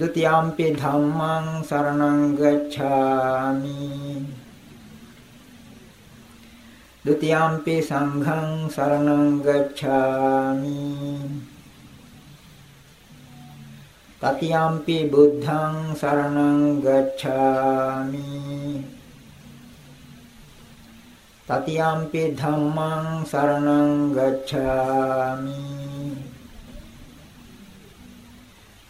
ဒုတိယံပိဓမ္မံ शरणं गच्छामि ဒုတိယံပိ संघं शरणं गच्छामि တတိယံပိ बुद्धं शरणं गच्छामि တတိယံပိ धम्मं शरणं गच्छामि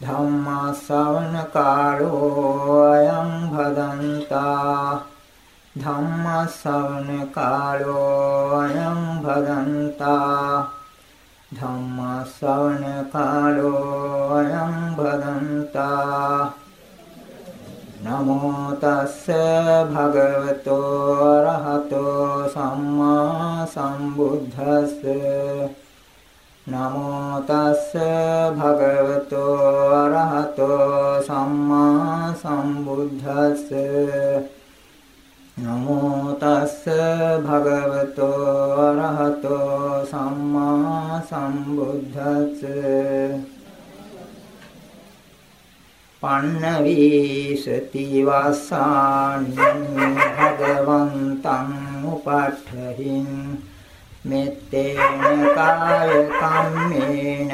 ධම්මා ශ්‍රවණ කාලෝ අයං භදන්තා. ධම්මා ශ්‍රවණ කාලෝ අයං භදන්තා. ධම්මා ශ්‍රවණ කාලෝ අයං භදන්තා. නමෝ තස්ස භගවතෝ රහතෝ සම්මා සම්බුද්දස්ස. නමෝ තස්ස භගවතෝ අරහතෝ සම්මා සම්බුද්දස්ස නමෝ තස්ස භගවතෝ අරහතෝ සම්මා සම්බුද්දස්ස පන්නවීසති වාසානි භගවන්තං උපට්ඨහින් මෙත්තේන කාය කම්මේන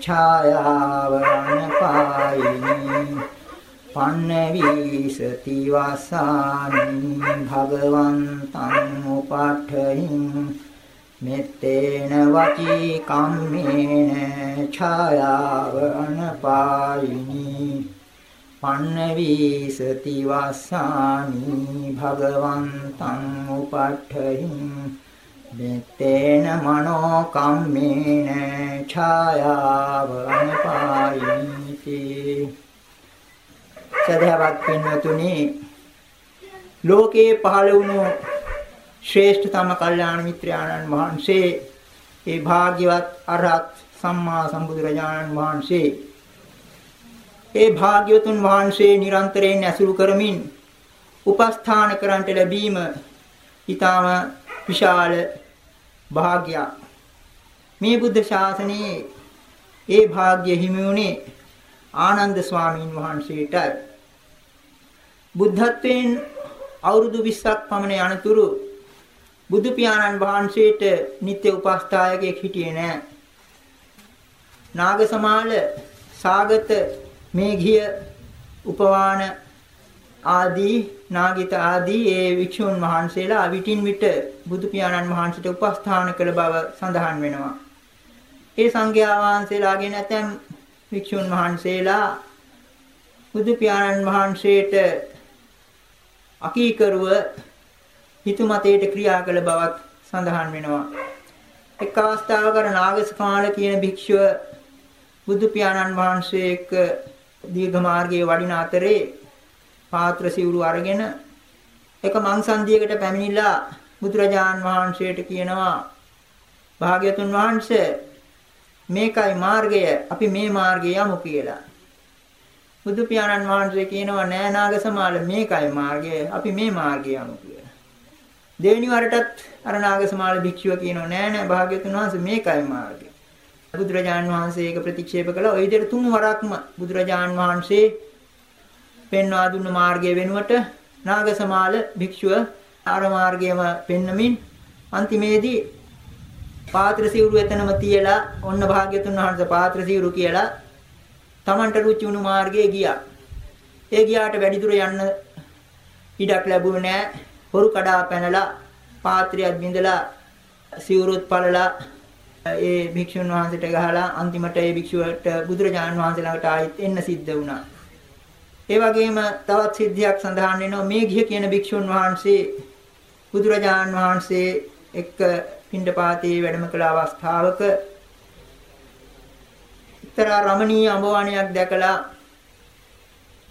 ඡායාවන පායිනී පන්නවීසති වාසානි භගවන්තං උපට්ඨින් මෙත්තේන වචී කම්මේන ඡායාව අනපායිනි පන්නවීසති වාසානි භගවන්තං උපට්ඨින් මෙත්තේන මනෝ කම්මේන ඡායාව අනපායිති සදහවත් පින්වතුනි ලෝකේ පහළ වුණු ශ්‍රේෂ්ඨතම කල්යාණ මිත්‍රාණන් වහන්සේ ඒ භාග්‍යවත් අරහත් සම්මා සම්බුදුරජාණන් වහන්සේ ඒ භාග්‍යවතුන් වහන්සේ නිරන්තරයෙන් ඇසුරු කරමින් උපස්ථාන කරන්ට ලැබීම ඊටාම විශාල භාග්‍යයක් මේ බුද්ධ ශාසනයේ ඒ භාග්‍ය හිමි වුණේ ආනන්ද ස්වාමීන් වහන්සේටයි බුද්ධත්වයෙන් අවුරුදු 20ක් පමණ යනතුරු බුදු පියාණන් වහන්සේට නිත්‍ය උපස්ථායකයෙක් හිටියේ නෑ. නාගසමාල සාගත මේඝිය උපවාන ආදී නාගිත ආදී ඒ වික්ෂුන් වහන්සේලා විටින් විට බුදු පියාණන් වහන්සේට උපස්ථාන කළ බව සඳහන් වෙනවා. ඒ සංඝයා වහන්සේලාගේ නැතම් වික්ෂුන් වහන්සේලා බුදු පියාණන් වහන්සේට අකීකරුව හිතුමතේට ක්‍රියා කළ බවත් සඳහන් වෙනවා. එක් අවස්ථාවක නාගසකාල කියන භික්ෂුව බුදු පියාණන් වහන්සේ එක්ක දීර්ඝ මාර්ගයේ වඩින අතරේ පාත්‍ර සිවුරු අරගෙන එක මංසන්දියකට පැමිණිලා බුදුරජාන් වහන්සේට කියනවා භාග්‍යතුන් වහන්සේ මේකයි මාර්ගය අපි මේ මාර්ගය යමු කියලා. බුදු පියාණන් වහන්සේ කියනවා නෑ නාගසමාල මේකයි මාර්ගය අපි මේ මාර්ගය යමු කියලා. දෙවෙනි වරටත් අර නාගසමාල භික්ෂුව කියනවා නෑ නෑ භාග්‍යතුන් වහන්සේ මේකයි මාර්ගය. බුදුරජාන් වහන්සේ ඒක ප්‍රතික්ෂේප කළා. ওই විදිහට තුන් වරක්ම බුදුරජාන් වහන්සේ පෙන්වා දුන්න මාර්ගය වෙනුවට නාගසමාල භික්ෂුව ආර මාර්ගයම පෙන්නමින් අන්තිමේදී පාත්‍ර සිවුරු එතනම තියලා ඔන්න භාග්‍යතුන් වහන්සේ පාත්‍ර සිවුරු කියලා Tamanට රුචි වුණු මාර්ගයේ ගියා. ඒ ගියාට වැඩි දුර යන්න ඉඩක් ලැබුණේ නැහැ. හොරු කඩා පැනලා පාත්‍රයක් බිඳලා සිවුරුත් පළලා ඒ භික්ෂුන් වහන්සේට ගහලා අන්තිමට ඒ භික්ෂුවට බුදුරජාණන් වහන්සේ ළඟට ආයෙත් එන්න සිද්ධ වුණා. ඒ වගේම තවත් සිද්ධියක් සඳහන් වෙනවා. මේ ගිහ කියන භික්ෂුන් වහන්සේ බුදුරජාණන් වහන්සේ එක්ක පිණ්ඩපාතේ වැඩම කළ අවස්ථාවක එක්තරා රමණීය අඹවණයක් දැකලා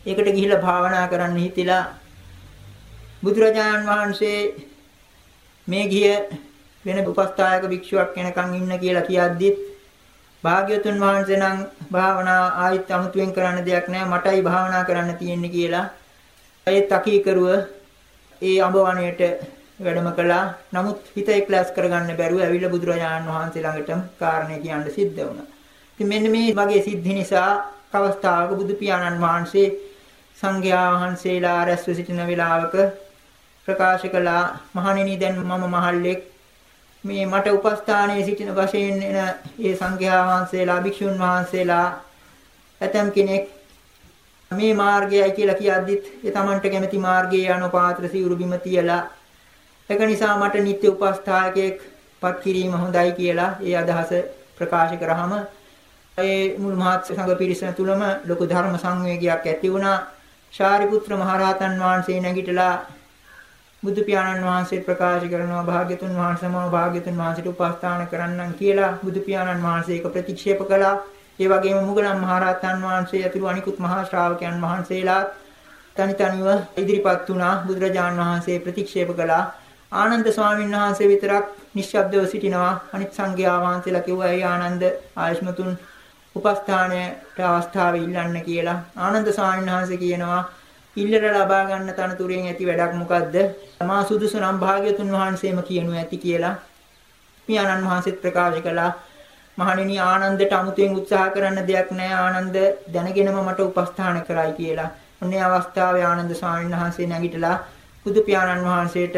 ඒකට ගිහිලා භාවනා කරන්න හිතිලා බුදුරජාණන් වහන්සේ මේ ගිය වෙන උපස්ථායක භික්ෂුවක් වෙනකන් ඉන්න කියලා කියද්දිත් භාග්‍යවතුන් වහන්සේ නම් භාවනා ආයිත් අමුතුවෙන් කරන්න දෙයක් නැහැ මටයි භාවනා කරන්න තියෙන්නේ කියලා. ඒ තකීකරුව ඒ අඹවණයට වැඩම කළා. නමුත් හිත එක්ලාස් කරගන්න බැරුව ඇවිල්ලා බුදුරජාණන් වහන්සේ ළඟටම කාරණේ කියන්න සිද්ධ වුණා. ඉතින් මෙන්න මේ වගේ සිද්ධි නිසා අවස්ථාවක බුදු පියාණන් වහන්සේ සංඝයා වහන්සේලා රැස්ව සිටින වෙලාවක ප්‍රකාශ කළා මහණෙනි දැන් මම මහල්ලෙක් මේ මට උපස්ථානයේ සිටින වශයෙන් එන ඒ සංඝයා වහන්සේලා භික්ෂුන් වහන්සේලා ඇතම් කෙනෙක් මේ මාර්ගයයි කියලා කියද්දිත් ඒ Tamanට කැමති මාර්ගයේ යන පාත්‍ර සිවුරු බිම තියලා ඒක නිසා මට නිත්‍ය උපස්ථායකයෙක් පත් කිරීම හොඳයි කියලා ඒ අදහස ප්‍රකාශ කරාම ඒ මුල් මහත් සංඝ පිරිස තුලම ලොකු ධර්ම සංවේගයක් ඇති වුණා. ශාරිපුත්‍ර මහරහතන් වහන්සේ නැගිටලා බුදු පියාණන් වහන්සේ ප්‍රකාශ කරනවා භාග්‍යතුන් වහන්සේම භාග්‍යතුන් වහන්සේට උපස්ථාන කරන්නම් කියලා බුදු පියාණන් වහන්සේ ඒක ප්‍රතික්ෂේප කළා. ඒ වගේම මුගලන් මහරහතන් වහන්සේ ඇතුළු අනිකුත් මහා ශ්‍රාවකයන් වහන්සේලා තනි තනිව ඉදිරිපත් වුණා බුදුරජාණන් වහන්සේ ප්‍රතික්ෂේප කළා. ආනන්ද ස්වාමීන් වහන්සේ විතරක් නිශ්ශබ්දව සිටිනවා. අනිත් සංඝයා වහන්සේලා කිව්වා "ඒ ආනන්ද ආයෂ්මතුන් උපස්ථානයට අවස්ථාව ඉල්ලන්න" කියලා. ආනන්ද ස්වාමීන් වහන්සේ කියනවා ඉල්ලර ලබා ගන්න තනතුරෙන් ඇති වැඩක් මොකද්ද? තමා සුදුසු නම් භාග්‍යතුන් වහන්සේම කියනු ඇති කියලා පියාණන් වහන්සේත් ප්‍රකාශ කළා. මහණෙනි ආනන්දට අමුතුවෙන් උත්සාහ කරන්න දෙයක් නැහැ. ආනන්ද දැනගෙනම මට උපස්ථාන කරයි කියලා. ඔන්නේ අවස්ථාවේ ආනන්ද ස්වාමීන් වහන්සේ නැගිටලා බුදු පියාණන් වහන්සේට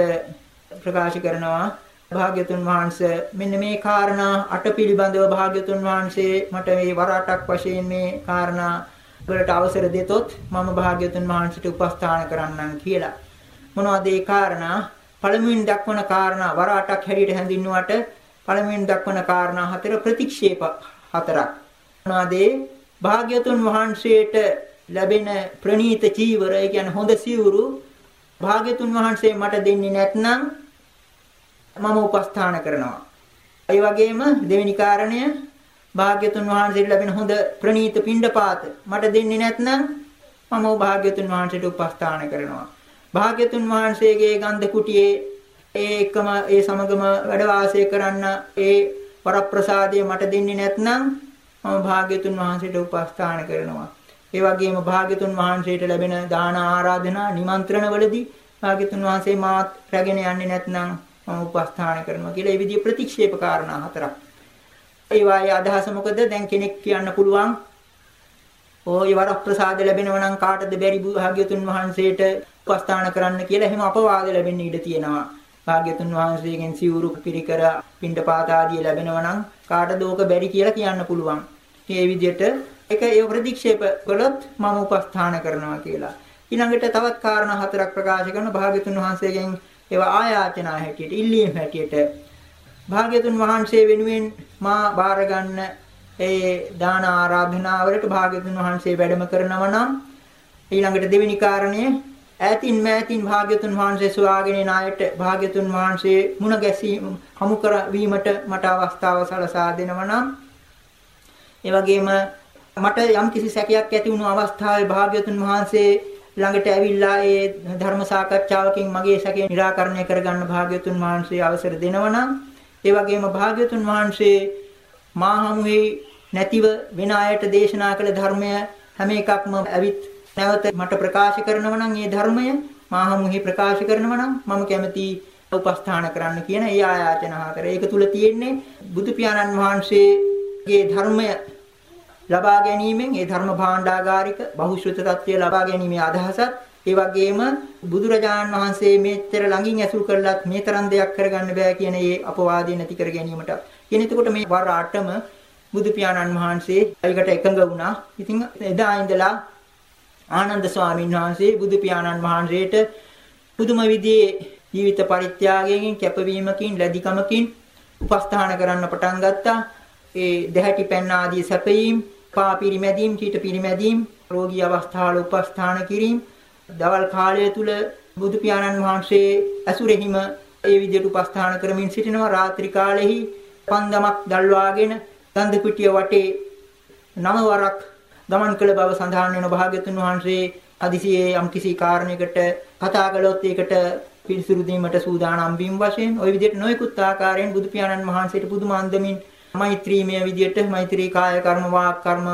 ප්‍රකාශ කරනවා භාග්‍යතුන් වහන්සේ මෙන්න මේ කාරණා අට පිළිබඳව භාග්‍යතුන් වහන්සේ මට මේ වරාටක් වශයෙන් මේ කාරණා වලට අවසර දෙතොත් මම භාග්‍යවතුන් වහන්සේට උපස්ථාන කරන්නම් කියලා. මොනවද ඒ කාරණා? පළමුවෙන් දක්වන කාරණා වර අටක් හැටියට හැඳින්නුවට පළමුවෙන් දක්වන කාරණා හතර ප්‍රතික්ෂේප හතරක්. මොනවද භාග්‍යවතුන් වහන්සේට ලැබෙන ප්‍රණීත චීවර, ඒ කියන්නේ හොඳ සිවුරු භාග්‍යතුන් වහන්සේ මට දෙන්නේ නැත්නම් මම උපස්ථාන කරනවා. ඒ වගේම දෙවෙනි කාරණය භාග්‍යතුන් වහන්සේට ලැබෙන හොඳ ප්‍රණීත පිණ්ඩපාත මට දෙන්නේ නැත්නම් මම භාග්‍යතුන් වහන්සේට උපස්ථාන කරනවා. භාග්‍යතුන් වහන්සේගේ ගන්ධ කුටියේ ඒ එකම ඒ සමගම වැඩ වාසය කරන්න ඒ වරප්‍රසාදය මට දෙන්නේ නැත්නම් මම භාග්‍යතුන් වහන්සේට උපස්ථාන කරනවා. ඒ වගේම භාග්‍යතුන් වහන්සේට ලැබෙන දාන ආරාධනා නිමන්ත්‍රණවලදී භාග්‍යතුන් වහන්සේ මාත් රැගෙන යන්නේ නැත්නම් මම උපස්ථාන කරනවා කියලා මේ විදිහේ ප්‍රතික්ෂේප කාරණා හතරක්. ඒ වායේ අදහස මොකද? දැන් කෙනෙක් කියන්න පුළුවන් ඕයි වරප්‍රසාද ලැබෙනවා නම් කාටද බැරි භාග්‍යතුන් වහන්සේට උපස්ථාන කරන්න කියලා එහෙම අපවාද ලැබෙන්න ඉඩ තියෙනවා. භාග්‍යතුන් වහන්සේගෙන් සිවුරු පිරිකර පිණ්ඩපාත ආදී ලැබෙනවා නම් කාටද ඕක බැරි කියලා කියන්න පුළුවන්. මේ විදිහට ඒක ඒ ප්‍රතික්ෂේප කළොත් මම උපස්ථාන කරනවා කියලා. ඊළඟට තවත් කාරණා හතරක් ප්‍රකාශ කරන භාග්‍යතුන් වහන්සේගෙන් ඒවා ආයාචනා හැටියට ඉල්ලීම් හැටියට භාග්‍යතුන් වහන්සේ වෙනුවෙන් මා බාර ගන්න ඒ දාන ආරාධනාවලට භාග්‍යතුන් වහන්සේ වැඩම කරනවා නම් ඊළඟට දෙවෙනි කාරණය ඈතින් මෑතින් භාග්‍යතුන් වහන්සේ සොයාගෙන එන අයට භාග්‍යතුන් වහන්සේ මුණ ගැසීම හමු කර වීමට මට අවස්ථාව සලසා දෙනවා නම් ඒ වගේම මට යම් කිසි සැකයක් ඇති වුණු අවස්ථාවේ භාග්‍යතුන් වහන්සේ ළඟට ඇවිල්ලා ඒ ධර්ම සාකච්ඡාවකින් මගේ සැකේ निराකරණය කරගන්න භාග්‍යතුන් වහන්සේ අවසර දෙනවා නම් ඒ වගේම භාග්‍යතුන් වහන්සේ මා හමුවේ නැතිව වෙන අයට දේශනා කළ ධර්මය හැම එකක්ම ඇවිත් නැවත මට ප්‍රකාශ කරනවා නම් මේ ධර්මය මා හමුහි ප්‍රකාශ කරනවා නම් මම කැමති උපස්ථාන කරන්න කියන ඒ ආයාචන හතර. ඒක තුල තියෙන්නේ බුදු පියාණන් වහන්සේගේ ධර්මය ලබා ගැනීමෙන් ඒ ධර්ම භාණ්ඩාගාරික බහුශ්‍රත තත්ත්වය ලබා ගැනීමේ අදහසත් ඒ වගේම බුදුරජාණන් වහන්සේ මේතර ළඟින් ඇසුරු කරලත් මේ තරම් දෙයක් කරගන්න බෑ කියන ඒ අපවාදය නැති කර ගැනීමට. කියන එතකොට මේ වර 8ම බුදු පියාණන් වහන්සේ ඒකට එකඟ වුණා. ඉතින් එදා ඉඳලා ආනන්ද ස්වාමීන් වහන්සේ බුදු පියාණන් වහන්සේට පුදුම විදිහේ ජීවිත පරිත්‍යාගයෙන් කැපවීමකින් ලැබිකමකින් උපස්ථාන කරන්න පටන් ගත්තා. ඒ දෙහැටි පැන්න ආදී සැපයීම්, පා පිරිමැදීම්, කීට පිරිමැදීම්, රෝගී අවස්ථාවල උපස්ථාන කිරීම, දවල් කාලය තුල බුදු පියාණන් වහන්සේ ඇසුරෙහිම ඒ විදිහට උපස්ථාන කරමින් සිටිනවා. රාත්‍රී කාලෙහි පන්දමක් දල්වාගෙන ගන්ධ කුටිය වටේ නව වරක් ගමන් කළ බව සඳහන් වෙන භාග්‍යතුන් වහන්සේ අදිසියේ යම්කිසි කාරණයකට කතා කළොත් ඒකට පිළිසුරු දීමට සූදානම් වීම වශයෙන් ওই විදිහට නොයෙකුත් ආකාරයෙන් බුදු පියාණන් වහන්සේට පුදුම අන්දමින් මෛත්‍රීමය විදිහට මෛත්‍රී කාය කර්ම වාක් කර්ම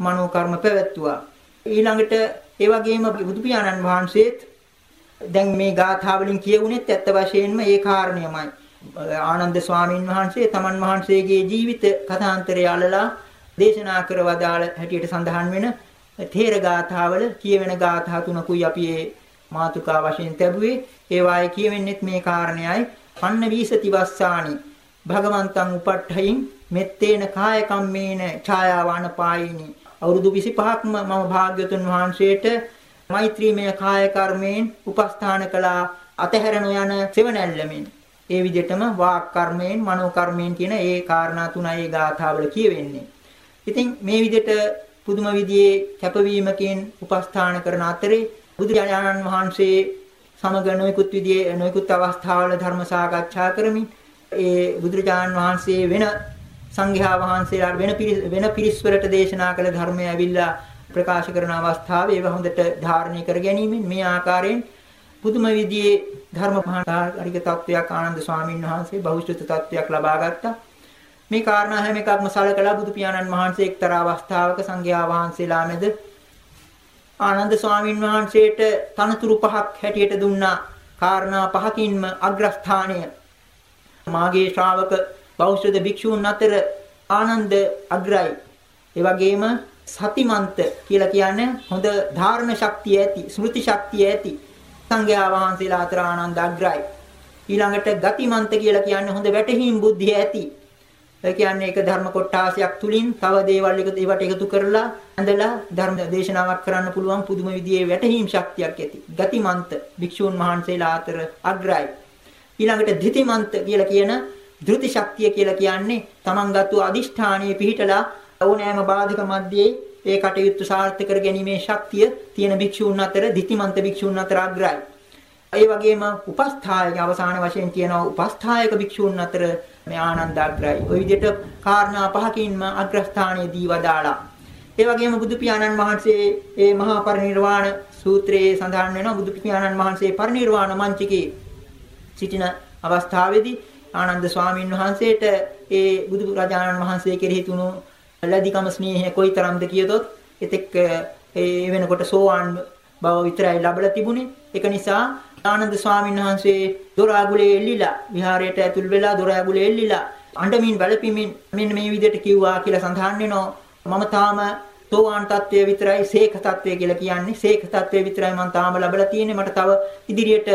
මනෝ කර්ම පැවැත්තුවා ඊළඟට ඒ වගේම බුදු පියාණන් වහන්සේත් දැන් මේ ගාථා වලින් කියවුනේත් ඇත්ත වශයෙන්ම ඒ කාරණයමයි. ආනන්ද ස්වාමීන් වහන්සේ තමන් වහන්සේගේ ජීවිත කථාන්තරය අලලා දේශනා කර වදාළ හැටියට සඳහන් වෙන තේර ගාථාවල කියවෙන ගාථා තුනකුයි අපි මේ මාතුකා වශයෙන් ලැබුවේ ඒ වායේ කියවෙන්නෙත් මේ කාරණයයි. පන්න වීසති වස්සානි භගවන්තං උපට්ඨයින් මෙත්තේන කාය කම්මේන ඡායාවාන පායිනි. අවුරුදු 25ක්ම මම භාග්‍යතුන් වහන්සේට මෛත්‍රීමය කාය කර්මයෙන් උපස්ථාන කළා අතහැරන යන සෙවණැල්ලමින්. ඒ විදිහටම වාක් කර්මයෙන් මනෝ කර්මයෙන් කියන ඒ කාරණා තුනයි ඒ ගාථාවල කියවෙන්නේ. ඉතින් මේ විදිහට පුදුම විදිහේ කැපවීමකින් උපස්ථාන කරන අතරේ බුදුරජාණන් වහන්සේ සමග නොයෙකුත් විදිහේ නොයෙකුත් අවස්ථාවල ධර්ම සාකච්ඡා කරමින් ඒ බුදුරජාණන් වහන්සේ වෙන සංඝයා වහන්සේලාට වෙන වෙන පිරිස්වලට දේශනා කළ ධර්මය ඇවිල්ලා ප්‍රකාශ කරන අවස්ථාවේ ඒව හොඳට ධාරණය කර ගැනීමෙන් මේ ආකාරයෙන් පුදුම විදිහේ ධර්ම මහාකාරික තත්වයක් ආනන්ද ස්වාමීන් වහන්සේ බහුශ්‍රත තත්වයක් ලබා ගත්තා. මේ කාරණා හැම එකක්ම සලකලා බුදු පියාණන් වහන්සේ එක්තරා අවස්ථාවක සංඝයා වහන්සේලා මැද ආනන්ද ස්වාමින් වහන්සේට තනතුරු පහක් හැටියට දුන්නා කාරණා පහකින්ම අග්‍රස්ථානය මාගේ ශ්‍රාවක බෞද්ධ භික්ෂූන් අතර ආනන්ද අග්‍රයි ඒ වගේම සතිමන්ත කියලා කියන්නේ හොඳ ධාරණ ශක්තිය ඇති ස්මෘති ශක්තිය ඇති සංඝයා වහන්සේලා අතර ආනන්ද අග්‍රයි ඊළඟට ගතිමන්ත කියලා කියන්නේ හොඳ වැටහීම් බුද්ධිය ඇති ඒ කියන්නේ ඒක ධර්ම කොටාසයක් තුලින් තව දේවල් එක ඒවට එකතු කරලා ඇඳලා ධර්ම දේශනාවක් කරන්න පුළුවන් පුදුම විදිහේ වැටහීම් ශක්තියක් ඇති. ගතිමන්ත භික්ෂූන් වහන්සේලා අතර අග්‍රයි. ඊළඟට ධිතිමන්ත කියලා කියන ධෘති ශක්තිය කියලා කියන්නේ තමන්ගත්තු අදිෂ්ඨානයේ පිහිටලා ඕනෑම බාධක මැද්දේ ඒ කටයුතු සාර්ථක කර ගැනීමේ ශක්තිය තියෙන භික්ෂූන් අතර ධිතිමන්ත භික්ෂූන් අතර අග්‍රයි. ඒ වගේම උපස්ථායක අවසාන වශයෙන් කියනවා උපස්ථායක භික්ෂූන් අතර මේ ආනන්ද අග්‍රයි. ওই විදිහට කාරණා පහකින්ම අග්‍රස්ථානයේ දීවදාලා. ඒ වගේම බුදු පියාණන් වහන්සේ මේ මහා පරිනිර්වාණ සූත්‍රයේ සඳහන් වෙනවා බුදු පියාණන් වහන්සේ පරිනිර්වාණ මංචකේ සිටින අවස්ථාවේදී ආනන්ද ස්වාමීන් වහන්සේට ඒ බුදු රජාණන් වහන්සේ කෙරෙහි තුණු ලැබිකම ස්නේහය කොයිතරම්ද කියතොත් එතෙක් ඒ වෙනකොට සෝවාන් බව විතරයි ලැබලා තිබුණේ. ඒක නිසා ආනන්ද ස්වාමීන් වහන්සේ දොර අගුලේ එල්ලිලා විහාරයට ඇතුල් වෙලා දොර අගුලේ එල්ලිලා අඬමින් වැළපීමින් මෙන්න මේ විදිහට කිව්වා කියලා සඳහන් වෙනවා. මම තාම සෝවාන් තත්වයේ විතරයි සේක තත්වය කියලා කියන්නේ. සේක තත්වයේ විතරයි මම තාම ලැබලා තියෙන්නේ. මට තව ඉදිරියට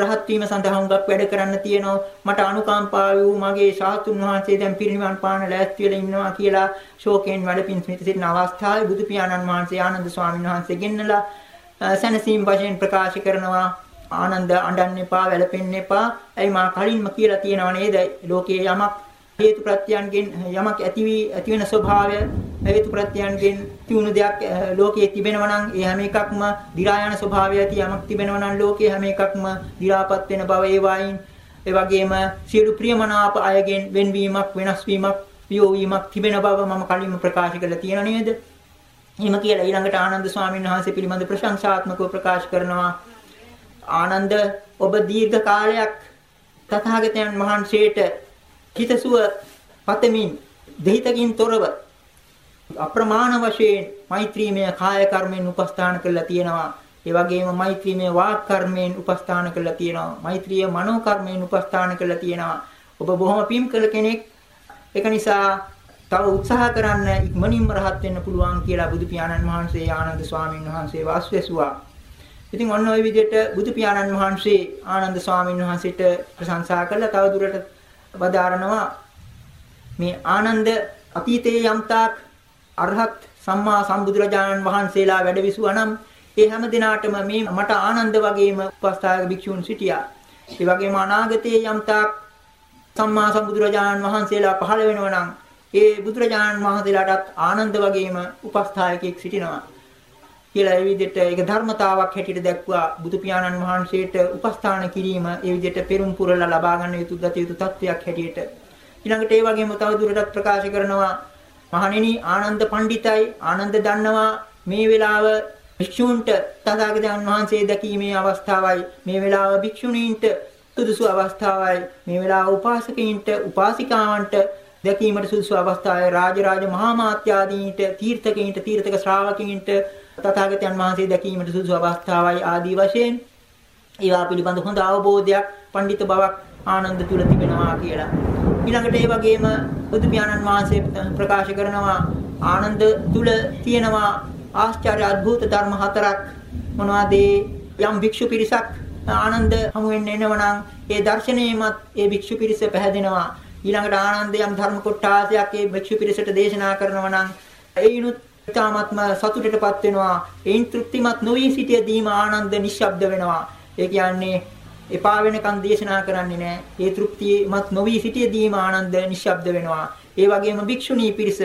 රහත් වීම සඳහා හුඟක් වැඩ කරන්න තියෙනවා. මට අනුකම්පාව වූ මගේ ශාතුන් වහන්සේ දැන් පිරිනිවන් පාන ලෑස්ති වෙලා ඉන්නවා කියලා ශෝකයෙන් වැඩපින් සිටින අවස්ථාවේ බුදු පියාණන් වහන්සේ ආනන්ද ස්වාමීන් වහන්සේ ගෙන්නලා සනසීම් වශයෙන් ප්‍රකාශ කරනවා ආනන්ද අඬන්න එපා වැළපෙන්න එපා. ඇයි මා කලින්ම කියලා තියෙනව නේද? ලෝකයේ යමක් හේතු ප්‍රත්‍යයන්ගෙන් යමක් ඇති වී ඇති වෙන ස්වභාවය හේතු ප්‍රත්‍යයන්ගෙන් තියුණු දෙයක් ලෝකයේ තිබෙනවා නම් ඒ හැම එකක්ම දි รา යන ස්වභාවය ඇති යමක් තිබෙනවා නම් ලෝකයේ හැම එකක්ම දි รา පත් වෙන බව ඒ වයින් ඒ වගේම සියලු ප්‍රියමනාප අයගෙන් වෙන්වීමක් වෙනස් වීමක් පියෝ වීමක් තිබෙන බව මම කලින්ම ප්‍රකාශ කරලා තියෙන නේද? එහෙම කියලා ඊළඟට ආනන්ද ස්වාමීන් වහන්සේ පිළිබඳ ප්‍රශංසාත්මකව ප්‍රකාශ කරනවා ආනන්ද ඔබ දීර්ඝ කාලයක් තථාගතයන් වහන්සේට හිතසුව පතමින් දෙහිතකින් තොරව අප්‍රමාණ වශයෙන් මෛත්‍රීමය කාය කර්මෙන් උපස්ථාන කරලා තියෙනවා. ඒ වගේම මෛත්‍රීමය වාක් කර්මෙන් උපස්ථාන කරලා තියෙනවා. මෛත්‍රිය මනෝ කර්මෙන් උපස්ථාන කරලා තියෙනවා. ඔබ බොහොම පිම් කළ කෙනෙක්. ඒක නිසා තව උත්සාහ කරන්න ඉක්මනින්ම රහත් වෙන්න පුළුවන් කියලා බුදු පියාණන් වහන්සේ ආනන්ද ස්වාමීන් වහන්සේ වාස්වැසුවා. ඉතින් ඔන්න ওই විදිහට බුදු පියාණන් වහන්සේ ආනන්ද ස්වාමීන් වහන්සේට ප්‍රශංසා කළා. තව දුරට වදාරනවා මේ ආනන්ද අතීතයේ යම්තාක් අරහත් සම්මා සම්බුදුරජාණන් වහන්සේලා වැඩවිසුවා නම් ඒ හැම දිනාටම මේ මට ආනන්ද වගේම උපස්ථායක භික්ෂූන් සිටියා. ඒ වගේම අනාගතයේ යම්තාක් සම්මා සම්බුදුරජාණන් වහන්සේලා පහළ වෙනවා නම් ඒ බුදුරජාණන් වහන්සේලාටත් ආනන්ද වගේම උපස්ථායකෙක් සිටිනවා. කියලා ඒ විදිහට ඒක ධර්මතාවක් හැටියට දැක්වා. බුදු පියාණන් වහන්සේට උපස්ථාන කිරීම ඒ විදිහට පෙරම් පුරලා ලබා ගන්න යුතු දත යුතු තත්වයක් හැටියට. ඊළඟට ඒ වගේම තව දුරටත් ප්‍රකාශ කරනවා මහණෙනි ආනන්ද පණ්ඩිතයි ආනන්ද දන්නවා. මේ වෙලාව භික්ෂූන්ට තථාගතයන් වහන්සේ දැකීමේ අවස්ථාවයි. මේ වෙලාව භික්ෂුණීන්ට සුදුසු අවස්ථාවයි. මේ වෙලාව උපාසකයින්ට උපාසිකාවන්ට දැකීමට සුදුසු අවස්ථාවයි. රාජරාජ මහා මාත්‍යාදීන්ට තීර්ථකයින්ට තීර්ථක ශ්‍රාවකයින්ට තථාගතයන් වහන්සේ දැකීමට සුදුසු අවස්ථාවයි ආදී වශයෙන් ඒවා පිළිබඳ හොඳ අවබෝධයක් පඬිත බවක් ආනන්ද තුල තිබෙනවා කියලා. ඊළඟට ඒ වගේම බුදු පියාණන් වහන්සේ ප්‍රකාශ කරනවා ආනන්ද තුල තියෙනවා ආශ්චර්ය අద్భుත ධර්ම හතරක්. මොනවද? යම් භික්ෂු පිරිසක් ආනන්ද හමු වෙන්න එනවනම් ඒ දර්ශනයේමත් ඒ භික්ෂු පිරිස පැහැදෙනවා. ඊළඟට ආනන්ද යම් ධර්ම කොටාසයක් ඒ භික්ෂු පිරිසට දේශනා කරනවා නම් ඒිනුත් ඊ타ත්ම සතුටටපත් වෙනවා. ඒන් තෘප්තිමත් නොවි සිටියදීම ආනන්ද නිශ්ශබ්ද වෙනවා. ඒ කියන්නේ එපා වෙනකන් දේශනා කරන්නේ නැහැ. ඒ තෘප්තිමත් නොවි සිටියදීම ආනන්ද නිශ්ශබ්ද වෙනවා. ඒ වගේම භික්ෂුණී පිරිස,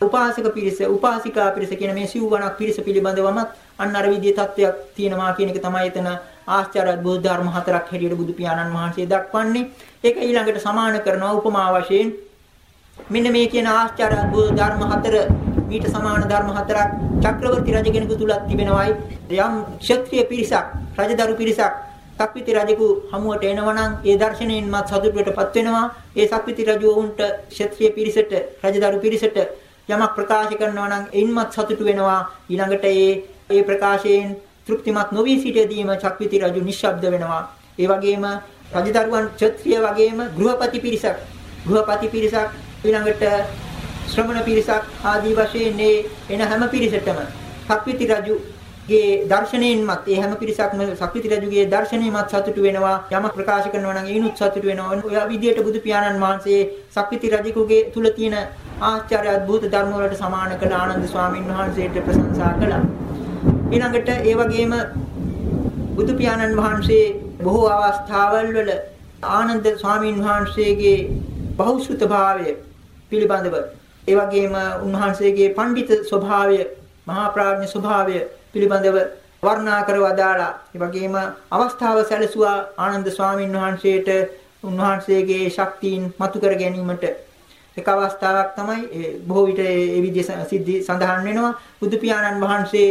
උපාසක පිරිස, උපාසිකා පිරිස කියන මේ සිව්වණක් පිරිස පිළිබඳවමත් අන්න අර විදිහේ தත්වයක් තියෙනවා කියන එක තමයි එතන ආශ්චර්ය බුද්ධ ධර්ම හතරක් හැටියට බුදු පියාණන් වහන්සේ දක්වන්නේ. ඒක ඊළඟට සමාන කරනවා උපමා වශයෙන්. මෙන්න මේ කියන ආශ්චර්ය බුද්ධ ධර්ම හතර ඊට සමාන ධර්ම හතරක් චක්‍රවර්ති රජ කෙනෙකු තුලත් තිබෙනවායි. යම් ක්ෂත්‍රීය පිරිසක් රජදරු පිරිසක් සක්විති රජෙකු හමුවට එනවනම් ඒ දර්ශනයෙන්මත් සතුටටපත් වෙනවා. ඒ සක්විති රජු වුන්ට ක්ෂත්‍රීය පිරිසට රජදරු පිරිසට යමක් ප්‍රකාශ කරනවා නම් එයින්මත් සතුටු වෙනවා. ඊළඟට ඒ ඒ ප්‍රකාශයෙන් තෘප්තිමත් නොවි සිටදීම චක්විති රජු නිශ්ශබ්ද වෙනවා. ඒ වගේම රජදරුවන් ක්ෂත්‍රීය වගේම ගෘහපති පිරිසක් ගෘහපති පිරිසක් ඊළඟට ශ්‍රමණ පිරිසක් ආදී වශයෙන් මේ එන හැම පිරිසටම සක්විති රජුගේ දර්ශනයෙන්මත් ඒ හැම පිරිසක්ම සක්විති රජුගේ දර්ශනයෙන්මත් සතුටු වෙනවා යමක් ප්‍රකාශ කරනවා නම් ඒනුත් සතුටු වෙනවා. ඔය විදියට බුදු පියාණන් වහන්සේ සක්විති රජෙකුගේ තුල තියෙන ආශ්චර්ය අద్భుත ධර්ම වලට සමාන කළ ආනන්ද ස්වාමීන් වහන්සේට ප්‍රශංසා කළා. ඊළඟට ඒ වගේම බුදු පියාණන් වහන්සේ බොහෝ අවස්ථාවල් වල ආනන්ද ස්වාමීන් වහන්සේගේ බහුශෘත භාවය පිළිබඳව. ඒ වගේම උන්වහන්සේගේ පඬිත ස්වභාවය, මහා ප්‍රඥ ස්වභාවය පිළිබඳව වර්ණනා කර වදාලා ඒ වගේම අවස්ථාව සැලසුවා ආනන්ද ස්වාමීන් වහන්සේට උන්වහන්සේගේ ශක්තියින් මතු කර ගැනීමට. එක අවස්ථාවක් තමයි බොහෝ විට ඒ විදිහේ සිද්ධි සඳහන් වෙනවා. බුදු පියාණන් වහන්සේ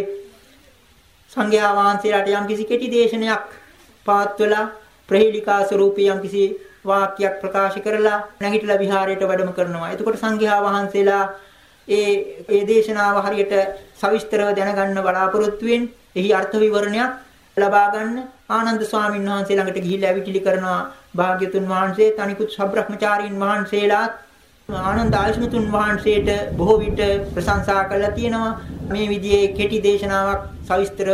සංඝයා වහන්සේලාට යම් කිසි කෙටි දේශනයක් පාත්වලා ප්‍රහේලිකා ස්වරූපී යම් කිසි වාක්‍යයක් ප්‍රකාශ කරලා නැගිටලා විහාරයට වැඩම කරනවා. එතකොට සංඝයා වහන්සේලා ඒ ඒ දේශනාව හරියට සවිස්තරව දැනගන්න බලාපොරොත්තු වෙන එහි අර්ථ විවරණයක් ලබා ගන්න ආනන්ද ස්වාමීන් වහන්සේ ළඟට ගිහිල්ලා ඇවිටිලි කරනවා භාග්‍යතුන් වහන්සේ තනිකුත් සබ්‍රහ්මචාරීන් වහන්සේලාත් ආනන්ද ආයෂ්මතුන් වහන්සේට බොහෝ විට ප්‍රශංසා කළා තියෙනවා මේ විදිහේ කෙටි දේශනාවක් සවිස්තර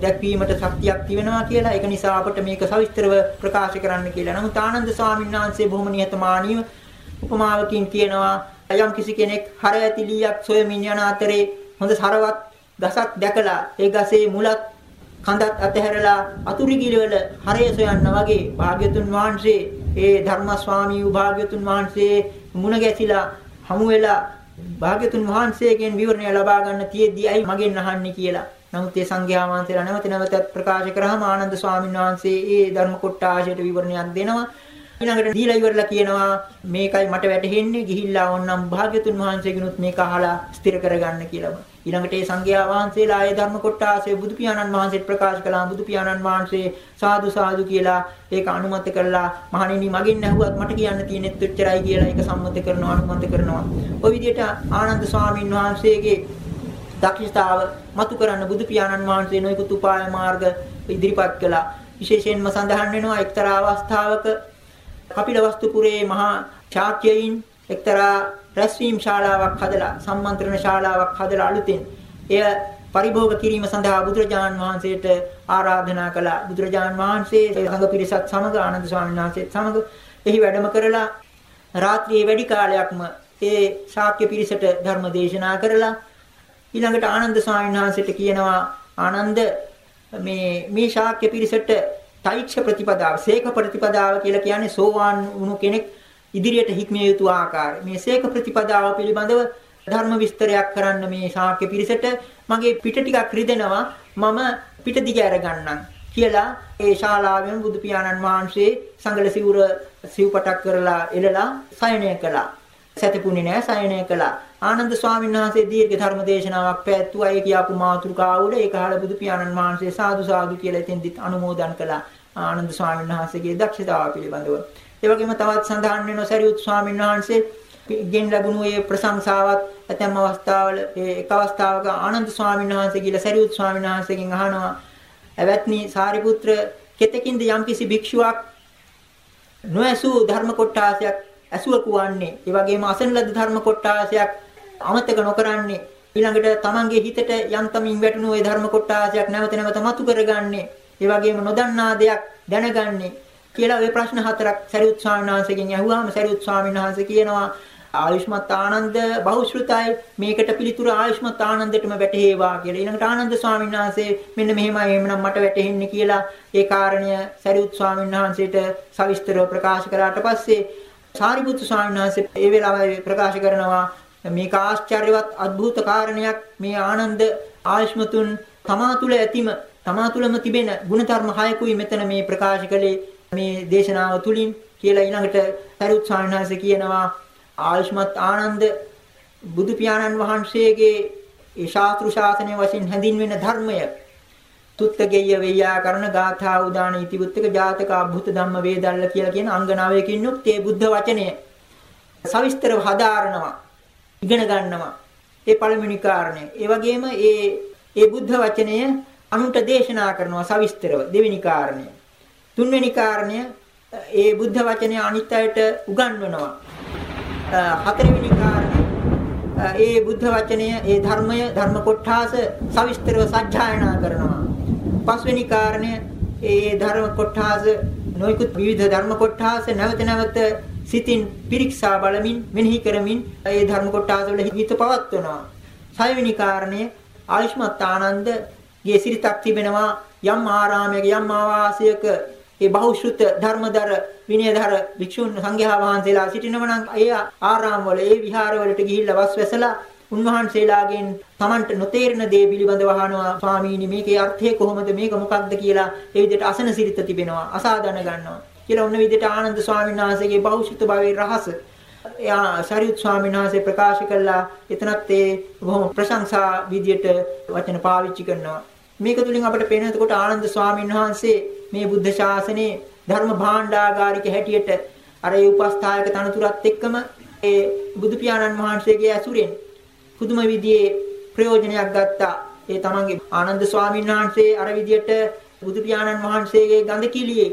දැක්වීමට ශක්තියක් තිබෙනවා කියලා ඒක නිසා අපට මේක සවිස්තරව ප්‍රකාශ කරන්න කියලා. නමුත් ආනන්ද ස්වාමීන් වහන්සේ බොහොම නිහතමානීව උපමාවකින් කියනවා යම් කිසි කෙනෙක් හර ඇතිලියක් සොයමින් යන අතරේ හොඳ සරවත් ගසක් දැකලා ඒ ගසේ මුලත් කඳත් අතහැරලා අතුරුගිරිවල හරය සොයන්න වගේ භාග්‍යතුන් වහන්සේ ඒ ධර්ම ස්වාමී වූ භාග්‍යතුන් වහන්සේ මුණ ගැසිලා හමු වෙලා භාග්‍යතුන් වහන්සේගෙන් විවරණය ලබා ගන්න තියෙද්දී අයි මගෙන් අහන්නේ කියලා. නමුත් ඒ සංඝයා වහන්සේලා නැවත නැවතත් ප්‍රකාශ කරාම ආනන්ද ස්වාමීන් වහන්සේ ඒ ධර්ම කොටාශයට විවරණයක් දෙනවා. ඊළඟට දීලා ඉවරලා කියනවා මේකයි මට වැටහෙන්නේ ගිහිල්ලා ඕන්නම් භාග්‍යතුන් වහන්සේගෙනුත් මේක අහලා ස්ථිර කරගන්න කියලා. ඊළඟට ඒ සංඝයා වහන්සේලා ඒ ධර්ම කොටාසේ බුදු පියාණන් වහන්සේට ප්‍රකාශ කළා බුදු පියාණන් වහන්සේ සාදු සාදු කියලා ඒක අනුමත කළා මහණෙනි මගෙන් ඇහුවත් මට කියන්න තියෙනෙත් එච්චරයි කියලා ඒක සම්මත කරනවා අනුමත කරනවා. ওই විදිහට ආනන්ද ස්වාමීන් වහන්සේගේ දක්ෂතාව මතු කරන්න බුදු පියාණන් වහන්සේ නොයෙකුත් උපාය මාර්ග ඉදිරිපත් කළා. විශේෂයෙන්ම සඳහන් වෙනවා එක්තරා අවස්ථාවක කපිලවස්තුපුරේ මහා ශාක්‍යයින් එක්තරා රැස්වීම් ශාලාවක් හදලා සම්මන්ත්‍රණ ශාලාවක් හදලා අලුතෙන් එය පරිභෝග කිරීම සඳහා බුදුරජාන් වහන්සේට ආරාධනා කළා. බුදුරජාන් වහන්සේ සංඝ පිරිසත් සමග ආනන්ද ස්වාමීන් වහන්සේත් සමග එහි වැඩම කරලා රාත්‍රියේ වැඩි කාලයක්ම ඒ ශාක්‍ය පිරිසට ධර්ම දේශනා කරලා ඊළඟට ආනන්ද ස්වාමීන් වහන්සේට කියනවා ආනන්ද මේ මේ ශාක්‍ය පිරිසට තෛක්ෂ ප්‍රතිපදාව, සේක ප්‍රතිපදාව කියලා කියන්නේ සෝවාන් වුණු කෙනෙක් ඉදිරියට හික්මිය යුතු ආකාරය. මේ සේක ප්‍රතිපදාව පිළිබඳව ධර්ම විස්තරයක් කරන්න මේ ශාක්‍ය පිරිසට මගේ පිට ටිකක් රිදෙනවා මම පිට දිග අර ගන්නම් කියලා ඒ ශාලාවෙන් බුදු පියාණන් වහන්සේ සංගල සිවුර සිව්පටක් කරලා එළලා සයනය කළා. සැතපුණේ නැහැ සයනය කළා. ආනන්ද ස්වාමීන් වහන්සේ දීර්ඝ ධර්ම දේශනාවක් පැවැත්වුවා. ඒ කියාපු මාතෘකාව උඩ ඒක අහලා බුදු පියාණන් වහන්සේ සාදු සාදු කියලා එතෙන්දිත් අනුමෝදන් කළා. ආනන්ද ස්වාමීන් වහන්සේගේ දක්ෂතාව පිළිබඳව. ඒ වගේම තවත් සඳහන් වෙන සරියුත් ස්වාමීන් වහන්සේ ගෙන් ලැබුණු ඒ ප්‍රශංසාවත් ඇතැම් අවස්ථාවල ඒ එක අවස්ථාවක ආනන්ද ස්වාමීන් වහන්සේ කියලා සරියුත් ස්වාමීන් වහන්සේගෙන් අහනවා "ඇවැත්නි සාරිපුත්‍ර කෙතකින්ද යම්කිසි භික්ෂුවක් නොඇසූ ධර්ම කොටාසයක් ඇසුවකු වන්නේ. ඒ වගේම අසන ලද ධර්ම කොටාසයක් අමතක නොකරන්නේ. ඊළඟට තමන්ගේ හිතට යන්තමින් වැටුණු ඒ ධර්ම කොටාසයක් නැවත නැවත මතු කරගන්නේ. ඒ වගේම නොදන්නා දෙයක් දැනගන්නේ කියලා ওই ප්‍රශ්න හතරක් සරියුත් ස්වාමීන් වහන්සේගෙන් අහුවාම සරියුත් ස්වාමීන් වහන්සේ කියනවා ආයුෂ්මත් ආනන්ද බහුශෘතයි. මේකට පිළිතුරු ආයුෂ්මත් ආනන්දටම වැටහෙවා කියලා. ඊළඟට ආනන්ද ස්වාමීන් වහන්සේ මෙන්න මෙහෙමයි එහෙමනම් මට වැටහෙන්නේ කියලා ඒ කාරණය සරියුත් ස්වාමීන් වහන්සේට සවිස්තරව ප්‍රකාශ කරාට පස්සේ සාරිපුත්තු ස්වාමීන් වහන්සේ ඒ වෙලාවේ ප්‍රකාශ කරනවා මේක ආශ්චර්යවත් අద్භූත කාරණයක්. මේ ආනන්ද ආයුෂ්මතුන් තමා තුළ ඇතිම තමා තුළම තිබෙන ಗುಣධර්ම හයකුයි මෙතන මේ ප්‍රකාශ කළේ. මේ දේශනාව තුලින් කියලා ඊළඟට සරුත් සාණහස කියනවා ආයුෂ්මත් ආනන්ද බුදු පියාණන් වහන්සේගේ ඒ ශාස්ත්‍රු ශාසනය වශයෙන් හැඳින්වෙන ධර්මය තුත්තගෙය වේයාකරණ ගාථා උදාන ඉතිබුත්තක ජාතක අභුත ධම්ම වේදල්ල කියලා කියන අංග නවයකින් යුක්ත ඒ බුද්ධ වචනය. සවිස්තරව හදාරනවා ඉගෙන ගන්නවා. ඒ පළවෙනි කාරණය. ඒ වගේම ඒ ඒ බුද්ධ වචනය අනුන්ට දේශනා කරනවා සවිස්තරව. දෙවෙනි කාරණය. තුන්වෙනි කාරණය ඒ බුද්ධ වචනය අනිත් අයට උගන්වනවා. හතරවෙනි කාරණය ඒ බුද්ධ වචනය ඒ ධර්මය ධර්ම කොටාස සවිස්තරව සජ්ජායනා කරනවා. පස්වෙනි කාරණය ඒ ධර්ම කොටාස නොයිකුත් විවිධ ධර්ම කොටාස නැවත නැවත සිතින් පිරික්සා බලමින් මෙනෙහි කරමින් ඒ ධර්ම කොටාස වල හිත පවත්වනවා. සයවෙනි කාරණය ආයුෂ්මත් ආනන්ද ගේ සිරිතක් තිබෙනවා යම් ආරාමයක යම් ආවාසයක ඒ බහුශෘත ධර්මදර විනයදර වික්ෂුන් සංඝයා වහන්සේලා සිටිනව නම් ඒ ආරාම වල ඒ විහාර වලට ගිහිල්ලා වස් වැසලා උන්වහන්සේලාගෙන් Tamanට නොතේරෙන දේ පිළිබඳව අහනවා ස්වාමීනි මේකේ අර්ථය කොහොමද? මේක මොකක්ද? කියලා ඒ විදිහට අසන සිරිත තිබෙනවා අසා දැන ගන්නවා කියලා ඔන්න විදිහට ආනන්ද ස්වාමීන් වහන්සේගේ බෞද්ධ භාවයේ රහස. එයා සරියුත් ස්වාමීන් වහන්සේ ප්‍රකාශ කළා එතනත් ඒ බොහොම ප්‍රශංසා විදියට වචන පාවිච්චි කරනවා. මේක තුලින් අපිට පේන එතකොට ආනන්ද ස්වාමීන් වහන්සේ මේ බුද්ධ ශාසනයේ ධර්ම භාණ්ඩාගාරික හැටියට අර ඒ උපස්ථායක තනතුරත් එක්කම ඒ බුදු පියාණන් වහන්සේගේ ඇසුරෙන් පුදුම විදිහේ ප්‍රයෝජනයක් ගත්තා. ඒ තමන්ගේ ආනන්ද ස්වාමීන් වහන්සේ අර විදියට බුදු පියාණන් වහන්සේගේ ගඳ කිලියේ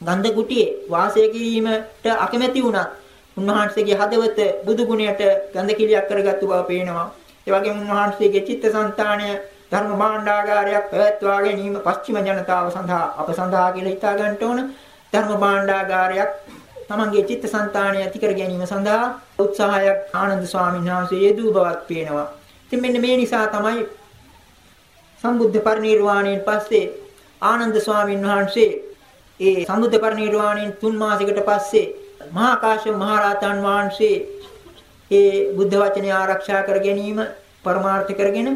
ගන්ධ කුටියේ වාසය කිරීමට අකමැති වුණත් උන්වහන්සේගේ හදවත බුදු ගුණයට ගඳ කිලියක් කරගත්තු බව පේනවා. ඒ වගේම උන්වහන්සේගේ චිත්තසංතානය ධර්ම භාණ්ඩාගාරයක් පැවැත්වා ගැනීම පශ්චිම ජනතාව සඳහා අප සඳහා කියලා හිතා ගන්න ඕන ධර්ම භාණ්ඩාගාරයක් තමන්ගේ චිත්තසංතානය ඇති කර ගැනීම සඳහා උත්සාහයක් ආනන්ද ස්වාමීන් වහන්සේ යෙදූ බවක් පේනවා. ඉතින් මෙන්න මේ නිසා තමයි සම්බුද්ධ පරිනිර්වාණයෙන් පස්සේ ආනන්ද ස්වාමීන් වහන්සේ ඒ සම්බුද්ධ පරිනිර්වාණයෙන් තුන් මාසයකට පස්සේ මහා කාශ්‍යප මහ රහතන් වහන්සේ ඒ බුද්ධ වචනය ආරක්ෂා කර ගැනීම පරමාර්ථ කරගෙන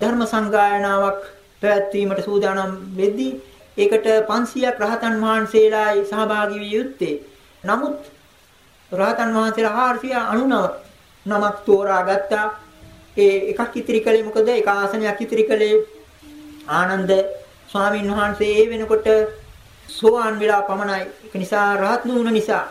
ධර්ම සංගායනාවක් පැවැත්වීමට සූදානම් වෙද්දී ඒකට 500ක් රහතන් වහන්සේලායි සහභාගී විය යුත්තේ. නමුත් රහතන් වහන්සේලා 499 නමක් තෝරා ගත්තා. ඒ එකක් ඉතිරි කළේ මොකද? එක ආසනයක් ඉතිරි කළේ ආනන්ද ස්වාමීන් වහන්සේ ඒ වෙනකොට සෝවාන් වෙලා පමණයි. ඒක නිසා රහත් නුන නිසා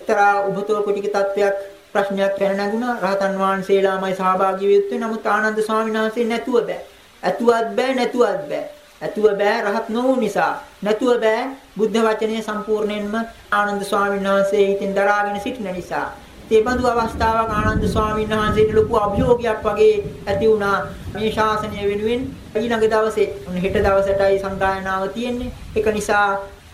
එක්තරා උබතෝ කුටික තත්වයක් ප්‍රශ්නයක් පැන නැගුණා. රහතන් වහන්සේලාමයි සහභාගී වෙන්නේ. නමුත් ආනන්ද ස්වාමීන් වහන්සේ නැතුව බෑ. ඇතුවත් බෑ නැතුවත් බෑ. ඇතුව බෑ රහත් නොවු නිසා. නැතුව බෑ බුද්ධ වචනේ සම්පූර්ණයෙන්ම ආනන්ද ස්වාමීන් වහන්සේ හිතින් දරාගෙන සිටින නිසා. ඒ බඳු අවස්ථාවක් ආනන්ද ස්වාමීන් වහන්සේට ලොකු අභියෝගයක් වගේ ඇති වුණා මේ ශාසනය වෙනුවෙන් ඊළඟ දවසේ හෙට දවසටයි සංගායනාව තියෙන්නේ ඒක නිසා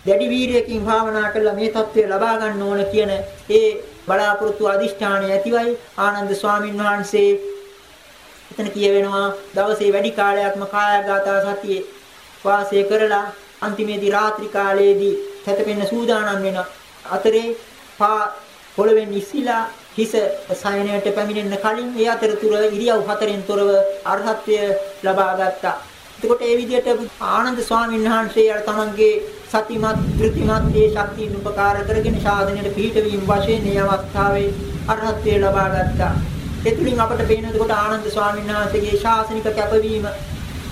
දැඩි වීරියකින් භාවනා කළා මේ தත්ත්වය ලබා ගන්න ඕන කියන ඒ බලාපොරොත්තු අදිෂ්ඨානය ඇතිවයි ආනන්ද ස්වාමීන් වහන්සේ එතන කියවෙනවා දවසේ වැඩි කාලයක්ම කායගත සතියේ වාසය කරලා අන්තිමේදී රාත්‍රී කාලයේදී තැතපෙන්න සූදානම් වෙන අතරේ පා පොළවෙන් ඉස්සිලා හිස සයනයට පැමිණෙන්න කලින් ඒ අතරතුර ඉරියව් හතරෙන් තොරව අරහත්ත්වය ලබා ගත්තා. එතකොට ඒ විදිහට ආනන්ද ස්වාමීන් වහන්සේ අර තමන්ගේ සතිමත් ධෘතිමත් ඒ ශක්තියින් උපකාර කරගෙන ශාසනයට පිහිටවීම වශයෙන් මේ අවස්ථාවේ අරහත්ත්වය ලබා ගත්තා. ඒ තුලින් අපට පේන එතකොට ආනන්ද ස්වාමීන් වහන්සේගේ ශාසනික කැපවීම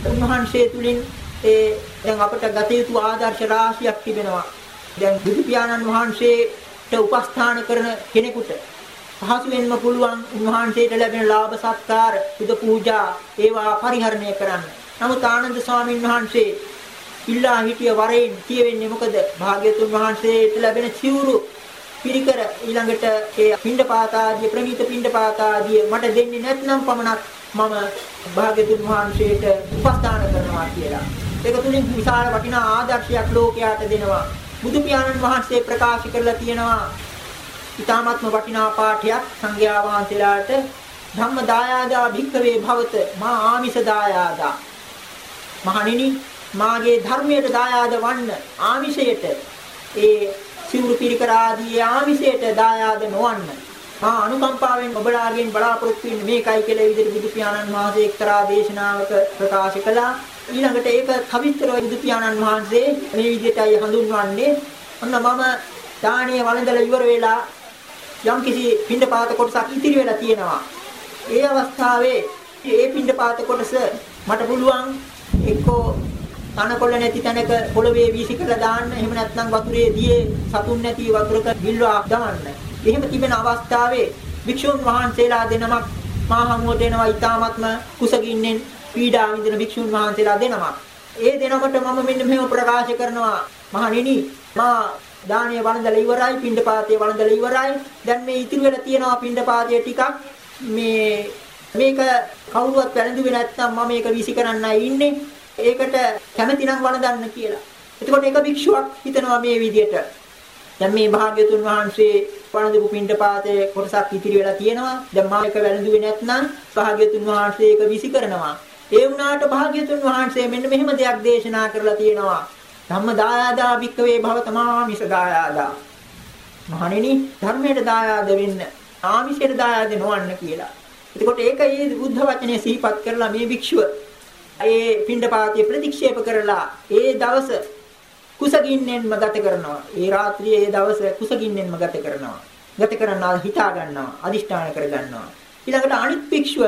උන්වහන්සේ තුලින් ඒ දැන් අපට ගත යුතු ආදර්ශ රාශියක් තිබෙනවා. දැන් බුදු පියාණන් වහන්සේට උපස්ථාන කරන කෙනෙකුට පහසුවෙන්ම පුළුවන් උන්වහන්සේට ලැබෙන ලාභ සත්කාර, පුද පූජා ඒවා පරිහරණය කරන්න. නමුත් ආනන්ද ස්වාමීන් වහන්සේ ඉල්ලා හිටිය වරෙන් කියවෙන්නේ මොකද? භාග්‍යතුන් වහන්සේට ලැබෙන සිවුරු පිරිකර ඊළඟට ඒ පින්ඩපාත ආදී ප්‍රණීත පින්ඩපාත ආදී මට දෙන්නේ නැත්නම් පමණක් මම භාග්‍යතුන් වහන්සේට උපස්ථාන කරනවා කියලා. ඒක තුලින් විශාල වටිනා ආදර්ශයක් ලෝකයට දෙනවා. බුදු පියාණන් වහන්සේ ප්‍රකාශ කරලා තියෙනවා ඊ타ත්ම වටිනා පාඨයක් සංඝයා වහන්සේලාට ධම්ම දායාදා භික්ඛවේ භවත මා ආමිෂ දායාදා මහණෙනි මාගේ ධර්මයට දායාද වන්න ආමිෂයට. ඒ සිවුරු පිරිකර ආදී ආමිෂයට දායාද නොවන්න. මා අනුකම්පාවෙන් ඔබලාගෙන් බලාපොරොත්තු වෙන්නේ මේකයි කියලා විදිහට බුදු පියාණන් වහන්සේ එක්තරා දේශනාවක ප්‍රකාශ කළා. ඊළඟට ඒක කවිත්‍ර බුදු පියාණන් වහන්සේ මේ විදිහටයි හඳුන්වන්නේ. ඔන්න මම දානීය වළඳලා ඉවර වෙලා යම්කිසි පින්ඩපාත කොටසක් ඉතිරි වෙලා තියෙනවා. ඒ අවස්ථාවේ ඒ පින්ඩපාත කොටස මට පුළුවන් එක්කෝ තනකොළ නැති තැනක පොළවේ වීසි කරලා දාන්න. එහෙම නැත්නම් වතුරේ දියේ සතුන් නැති වතුරක ගිල්වා දාන්න. එහෙම තිබෙන අවස්ථාවේ භික්ෂුන් වහන්සේලා දෙනමක් මා හමුවට එනවා ඊ타මත්ම කුසගින්නෙන් පීඩා විඳින භික්ෂුන් වහන්සේලා දෙනමක්. ඒ දෙනකොට මම මෙන්න මෙහෙම ප්‍රකාශ කරනවා. මහණෙනි මා දානීය වළඳලා ඉවරයි පින්ඩපාතයේ වළඳලා ඉවරයි. දැන් මේ ඉතිරි වෙලා තියෙනවා පින්ඩපාතයේ ටිකක්. මේ මේක කවුරුවත් වැළඳුවේ නැත්නම් මම මේක විසි කරන්නයි ඉන්නේ. ඒකට කැමැති නම් වළඳන්න කියලා. එතකොට එක භික්ෂුවක් හිතනවා මේ විදිහට. දැන් මේ භාග්‍යතුන් වහන්සේ වළඳපු පින්ඩපාතයේ කොටසක් ඉතිරි වෙලා තියෙනවා. දැන් මම ඒක වැළඳුවේ නැත්නම් භාග්‍යතුන් වහන්සේ ඒක විසි කරනවා. ඒ වුණාට භාග්‍යතුන් වහන්සේ මෙන්න මෙහෙම දෙයක් දේශනා කරලා තියෙනවා. ධම්ම දායාදා වික්කවේ භව තමාමිස දායාදා. මහණෙනි ධර්මයට දායාද වෙන්න ආමිෂයට දායාද නොවන්න කියලා. එතකොට ඒක ඒ බුද්ධ වචනේ සිහිපත් කරලා මේ භික්ෂුව ඒ පින්ඩපාතයේ ප්‍රතික්ෂේප කරලා ඒ දවස කුසගින්නෙන්ම ගත කරනවා. ඒ රාත්‍රියේ ඒ දවස කුසගින්නෙන්ම ගත කරනවා. ගත කරනවා හිතා ගන්නවා, අදිෂ්ඨාන කර ගන්නවා. ඊළඟට අනිත් භික්ෂුව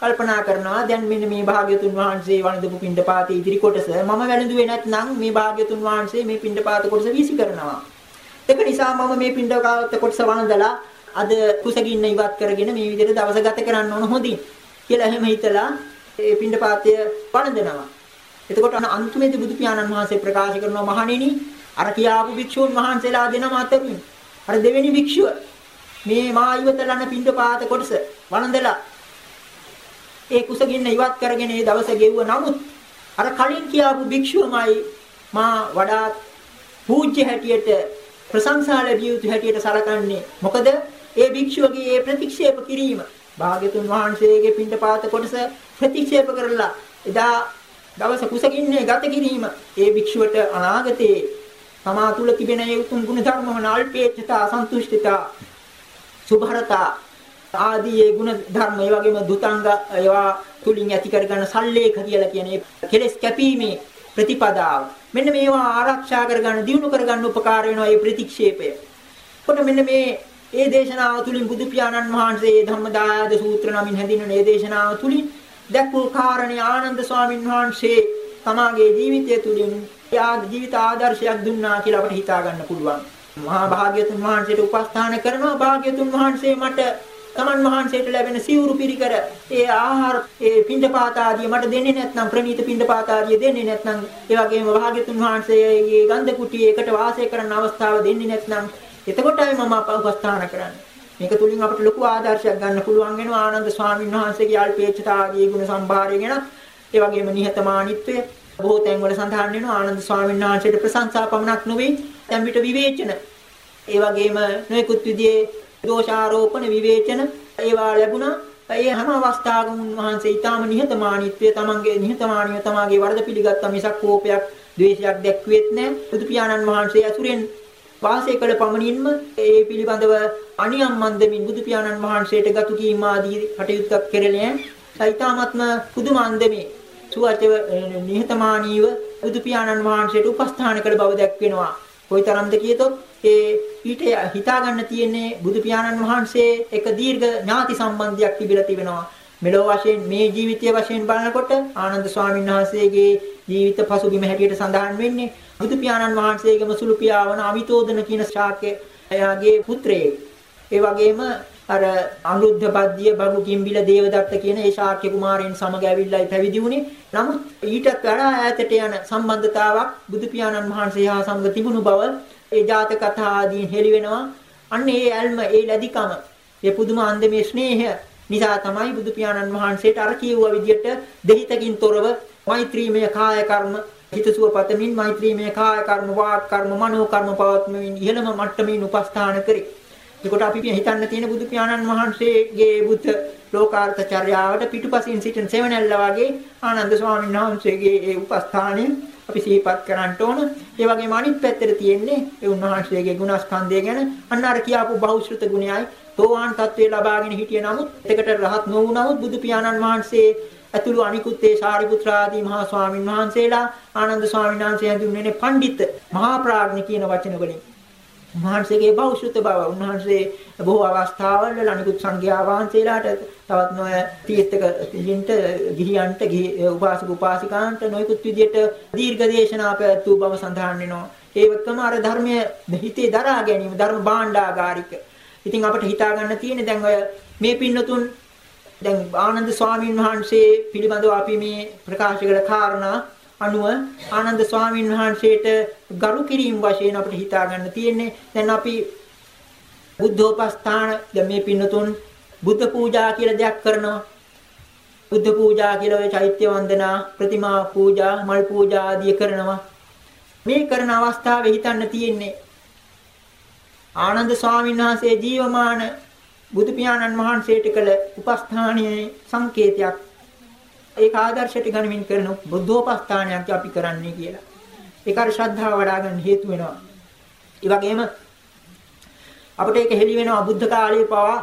කල්පනා කරනවා දැන් මෙන්න මේ භාග්‍යතුන් වහන්සේ වළඳපු පින්ඩපාතේ ඉදිරි කොටස මම වැළඳුවේ නැත්නම් මේ භාග්‍යතුන් වහන්සේ මේ පින්ඩපාත කොටස වීසි කරනවා. ඒක නිසා මම මේ පින්ඩපාත කොටස වළඳලා අද කුසගින්න ඉවත් කරගෙන මේ විදිහට දවස ගත කරන්න ඕන හොඳින් කියලා එහෙම හිතලා ඒ පින්ඩපාතය වළඳනවා. එතකොට අන්තිමේදී බුදු පියාණන් වහන්සේ ප්‍රකාශ කරනවා මහණෙනි අර කියාපු භික්ෂුන් වහන්සේලා දෙනම අතරින් අර දෙවෙනි භික්ෂුව මේ මා ඉවතලන පින්ඩපාත කොටස වළඳලා ඒ කුසගින්න ඉවත් කරගෙන ඒ දවස ගෙවුව නමුත් අර කලින් කියාපු භික්ෂුවමයි මා වඩාත් පූජ්‍ය හැටියට ප්‍රශංසා ලැබිය යුතු හැටියට සලකන්නේ මොකද ඒ භික්ෂුවගේ ඒ ප්‍රතික්ෂේප කිරීම භාග්‍යතුන් වහන්සේගේ පින්ඩපාත කොටස ප්‍රතික්ෂේප කරලා එදා දවස කුසගින්නේ ගත කිරීම ඒ භික්ෂුවට අනාගතයේ තමා තුල තිබෙන ඒ උතුම් ගුණ ධර්ම වන අල්පේච්ඡතා සන්තුෂ්ඨිතා සුභරතා ආදී ඒ ගුණ ධර්ම ඒ වගේම දුතංග ඒවා තුලින් ඇති කරගන්න සල්ලේඛ කියලා කියන කෙලස් කැපීමේ ප්‍රතිපදාව මෙන්න මේවා ආරක්ෂා කරගන්න දිනු කරගන්න උපකාර වෙනවා මේ ප්‍රතික්ෂේපය. කොට මෙන්න මේ ඒ දේශනාව තුලින් බුදු පියාණන් වහන්සේ ධම්මදායද සූත්‍ර නමින් හැඳින්වෙන ඒ දේශනාව තුලින් දැක්වූ කාරණේ ආනන්ද ස්වාමීන් වහන්සේ තමාගේ ජීවිතය තුලින් යා ජීවිත ආදර්ශයක් දුන්නා කියලා අපිට හිතා ගන්න පුළුවන්. මහා භාග්‍යතුන් වහන්සේට උපස්ථාන කරනවා භාග්‍යතුන් වහන්සේ මට තමන් වහන්සේට ලැබෙන සිවුරු පිරිකර ඒ ආහාර ඒ පින්ඩපාත ආදිය මට දෙන්නේ නැත්නම් ප්‍රණීත පින්ඩපාත ආදිය දෙන්නේ නැත්නම් ඒ වගේම භාග්‍යතුන් වහන්සේගේ ගන්ධ කුටියේකට වාසය කරන්න අවස්ථාව දෙන්නේ නැත්නම් එතකොටයි මම උපස්ථාන කරන්නේ. මේක තුලින් අපිට ලොකු ආදර්ශයක් ගන්න පුළුවන් වෙනවා. ආනන්ද ස්වාමීන් වහන්සේගේ අල්පේච්ඡතා ආදී ගුණ සම්භාරය ගැන. ඒ වගේම නිහතමානීත්වය. බොහෝ තැන්වල සඳහන් වෙනවා ආනන්ද ස්වාමීන් වහන්සේට ප්‍රශංසා පමණක් නොවේ. දැන් පිට විවේචන. ඒ වගේම නොයෙකුත් විදිහේ දෝෂාරෝපණ විවේචන ඒවා ලැබුණා. ඒ හැම අවස්ථාවකම උන්වහන්සේ ඊටාම නිහතමානීත්වය තමන්ගේ නිහතමානීව තමාගේ වරද පිළිගත්තා මිසක් කෝපයක්, ද්වේෂයක් දැක්ුවෙත් නැහැ. බුදු පියාණන් වහන්සේ අසුරෙන් වාසය කළ පමණින්ම ඒ පිළිබඳව අනියම් මන්දමින් බුදු පියාණන් වහන්සේට ගතු කීම ආදී කටයුත්තක් කෙරෙන්නේ සයිතාමත්ම පුදුම අන්දමේ සුවචව නිහතමානීව බුදු පියාණන් වහන්සේට උපස්ථාන කළ බව දැක්වෙනවා. කොයිතරම්ද කියතොත් ඒ ඊට හිතා ගන්න තියෙන්නේ බුදු පියාණන් වහන්සේ එක දීර්ඝ ඥාති සම්බන්ධයක් තිබිලා තිබෙනවා. මෙලෝ වශයෙන් මේ ජීවිතයේ වශයෙන් බලනකොට ආනන්ද ස්වාමීන් වහන්සේගේ ජීවිත පසුබිම හැටියට සඳහන් වෙන්නේ බුදු පියාණන් වහන්සේගේම සුළු පියාවන අවිතෝදන කියන ශාක්‍ය එයාගේ පුත්‍රයෙක්. ඒ වගේම අර අනුරුද්ධ බද්දිය බගු කිම්බිල දේවදත්ත කියන ඒ ශාක්‍ය කුමාරයන් සමග ඇවිල්ලායි පැවිදි වුණේ. නමුත් ඊටත් වඩා ඈතට යන සම්බන්ධතාවක් බුදු පියාණන් වහන්සේ හා සමග තිබුණු බව ඒ ජාතක කතා ආදීන් හෙළි වෙනවා. අන්න ඒ ඇල්ම, ඒ ලැබිකම, ඒ පුදුම අන්දමේ ස්නේහය නිසා තමයි බුදු පියාණන් වහන්සේට අර කියුවා විදියට දෙහිතකින් තොරව මෛත්‍රීමය කාය කර්ම හිතසුව පතමින් මෛත්‍රීමය කාය කර්ම වාක් කර්ම මනෝ කර්ම පවත්වමින් ඉහළම මට්ටමින් උපස්ථාන කරේ. ඒකට අපි හිතන්න තියෙන බුදු පියාණන් වහන්සේගේ බුද්ධ ලෝකාර්ථ චර්යාවට පිටුපසින් සිටින සෙවණැල්ල වගේ ආනන්ද ස්වාමීන් වහන්සේගේ ඒ උපස්ථානය අපි සිහිපත් කරන්න ඕන. ඒ වගේම අනිත් පැත්තට තියෙන්නේ ඒ උන්වහන්සේගේ ගුණස්කන්ධය ගැන අන්න අර කියාපු බහුශ්‍රත ගුණයයි තෝවාන් තත්වයේ ලබාගෙන හිටිය නමුත් එතකට රහත් නොවුනමුත් බුදු පියාණන් වහන්සේ ඇතුළු අනිකුත් ඒ සාරිපුත්‍ර ආදී මහා ස්වාමීන් වහන්සේලා ආනන්ද ස්වාමීන් වහන්සේ හඳුන්වන්නේ පඬිත් මහා ප්‍රඥ කියන වචන වලින් උන්වහන්සේගේ බෞද්ධ බව උන්වහන්සේ බොහෝ අවස්ථාවල අනිකුත් සංඝයා වහන්සේලාට තවත් නොය තීර්ථක තිලින්ට ගිහියන්ට උපාසක උපාසිකාන්ට නොයෙකුත් විදියට දීර්ඝ දේශනා පැවැත්වූ බව සඳහන් වෙනවා. ඒ වගේම අර ධර්මයේ හිතේ දරා ගැනීම ධර්ම භාණ්ඩාගාරික. ඉතින් අපිට හිතා ගන්න තියෙන්නේ දැන් ඔය මේ පින්නතුන් දැන් ආනන්ද ස්වාමීන් වහන්සේ පිළිබඳව අපි මේ ප්‍රකාශ කළ කාරණා අනුව ආනන්ද ස්වාමීන් වහන්සේට ගරු කිරීම වශයෙන් අපිට හිතා ගන්න තියෙන්නේ. දැන් අපි බුද්ධෝපස්ථාන දැන් මේ පින්නතුන් බුද්ධ පූජා කියලා දෙයක් කරනවා. බුද්ධ පූජා කියලා ඔය චෛත්‍ය වන්දනා ප්‍රතිමා පූජා මල් පූජා ආදී කරනවා. මේ කරන අවස්ථාවේ හිතන්න තියෙන්නේ ආනන්ද ස්වාමීන් වහන්සේ ජීවමාන බුදු පියාණන් වහන්සේට කළ උපස්ථානීය සංකේතයක් ඒක ආදර්ශයට ගනිමින් කරන බුද්ධෝපස්ථානයක් අපි කරන්නේ කියලා. ඒක අර ශ්‍රද්ධාව වඩා ගන්න හේතු වෙනවා. ඒ වගේම අපිට ඒක හෙළි වෙනවා බුද්ධ කාලයේ පවා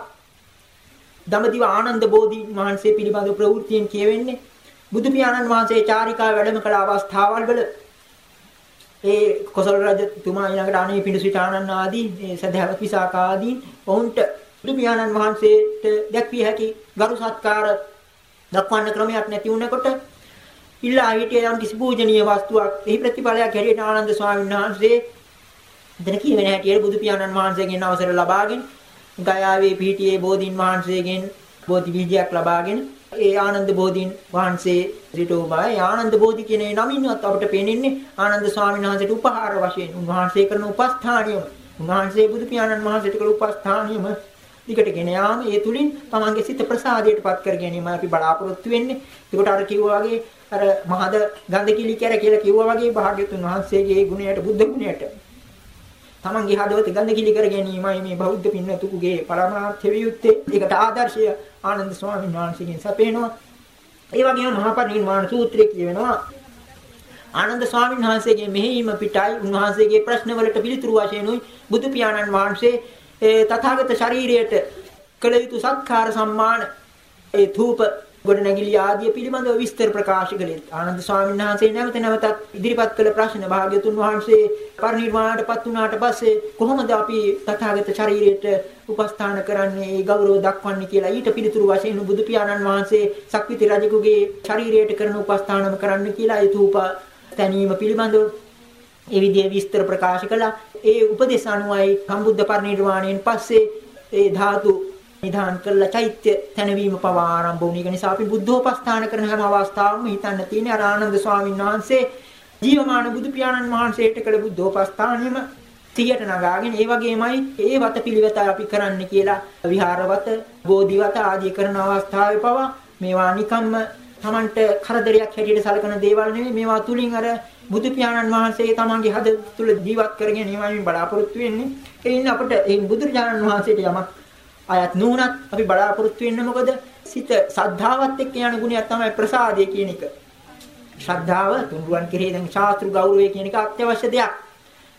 දඹදිව ආනන්ද බෝධි වහන්සේ පිළිබඳ ප්‍රවෘත්තියෙන් කියවෙන්නේ බුදු පියාණන් වහන්සේ චාරිකා වැඩම කළ අවස්ථාවල් වල ඒ කොසල් රජතුමා ඊළඟට අනේ පිඬුසිට ආනන්ද ආදී ඒ සදහවත් විසාකා ආදී ඔවුන්ට බුදු පියාණන් වහන්සේට දැක්විය හැකි ගරු සත්කාර දක්වන්න ක්‍රමයක් නැති වුණකොට ඉල්ලා හිටිය යම් කිසි පූජනීය වස්තුවක් එහි ප්‍රතිඵලයක් හැටියට ආනන්ද ස්වාමීන් වහන්සේ එතන කියවෙන හැටියට බුදු පියාණන් වහන්සේගෙන් අවසර ලබාගෙන ගයාවේ පිහිටියේ බෝධින් වහන්සේගෙන් බෝධි බීජයක් ලබාගෙන ඒ ආනන්ද බෝධින් වහන්සේ ඍතෝබයි ආනන්ද බෝධි කියන නමින්වත් අපිට පේනින්නේ ආනන්ද ස්වාමීන් වහන්සේට උපහාර වශයෙන්. උන්වහන්සේ කරන උපස්ථානියම. උන්වහන්සේ බුදු පියාණන් වහන්සේට කළ උපස්ථානියම දිගට ගෙන යාම ඒ තුලින් තමන්ගේ සිත ප්‍රසාදයටපත් කර ගැනීම අපි බලාපොරොත්තු වෙන්නේ. ඒකට අර කිව්වා වගේ අර මහද ගඳ කිලි කැර කියලා කිව්වා වගේ භාග්‍යතුන් වහන්සේගේ ගුණයට බුද්ධ ගුණයට තමන්ගේ හදවත ගඳ කිලි කර ගැනීමයි මේ බෞද්ධ පින්නතුකුගේ පරමාර්ථ වියුත්තේ. ඒකට ආදර්ශය ආනන්ද ස්වාමීන් වහන්සේගෙන් සපේනවා. ඒ වගේම මහා පරිනිර්වාණ සූත්‍රයේ කියවෙනවා ආනන්ද ස්වාමීන් වහන්සේගේ මෙහෙයීම පිටයි උන්වහන්සේගේ ප්‍රශ්නවලට පිළිතුරු වශයෙන් උයි බුදු පියාණන් වහන්සේ ඒ තථාගත ශරීරයට කළ යුතු සත්කාර සම්මාන ඒ ධූප ගොඩනැගිලි ආදී පිළිබඳව විස්තර ප්‍රකාශ කළේ. ආනන්ද ස්වාමීන් වහන්සේ නැවත නැවතත් ඉදිරිපත් කළ ප්‍රශ්න භාග්‍යතුන් වහන්සේ පරිනිර්වාණයටපත් වුණාට පස්සේ කොහොමද අපි තථාගත ශරීරයට උපස්ථාන කරන්නේ ඒ ගෞරව දක්වන්නේ කියලා ඊට පිළිතුරු වශයෙන් බුදු පියාණන් වහන්සේ සක්විති රජුගේ ශරීරයට කරන උපස්ථානම කරන්න කියලා ඒ ධූප තැනීම පිළිබඳව ඒ විදිහේ විස්තර ප්‍රකාශ කළා. ඒ උපදේශ අනුවයි සම්බුද්ධ පරිනිර්වාණයෙන් පස්සේ ඒ ධාතු නිධාන් කළා චෛත්‍ය තැනවීම පවා ආරම්භ වුණ එක නිසා අපි බුද්ධෝපස්ථාන කරන හැම අවස්ථාවකම හිතන්න තියෙන්නේ අර ආනන්ද ස්වාමීන් වහන්සේ ජීවමාන බුදු පියාණන් වහන්සේට කළ බුද්ධෝපස්ථානෙම තියට නගාගෙන ඒ වගේමයි ඒ වත පිළිවෙත අපි කරන්න කියලා විහාරවත බෝධිවත ආදී කරන අවස්ථාවේ පවා මේවා නිකම්ම Tamanට කරදරයක් හැටියට සලකන දේවල් නෙවෙයි මේවා තුලින් අර බුදු පියාණන් වහන්සේ තමන්ගේ හද තුල ජීවත් කරගෙන ඒවායින් බලාපොරොත්තු වෙන්නේ. ඒ ඉන්න අපිට ඒ බුදුරජාණන් වහන්සේට යමක් අයත් නුනත් අපි බලාපොරොත්තු වෙන්නේ මොකද? සිත සද්ධාවත් එක්ක යන ගුණයක් තමයි ප්‍රසාදය කියන එක. ශ්‍රද්ධාව තුන්රුවන් කෙරෙහි දැන් ශාස්ත්‍ර ගෞරවය කියන එක අත්‍යවශ්‍ය දෙයක්.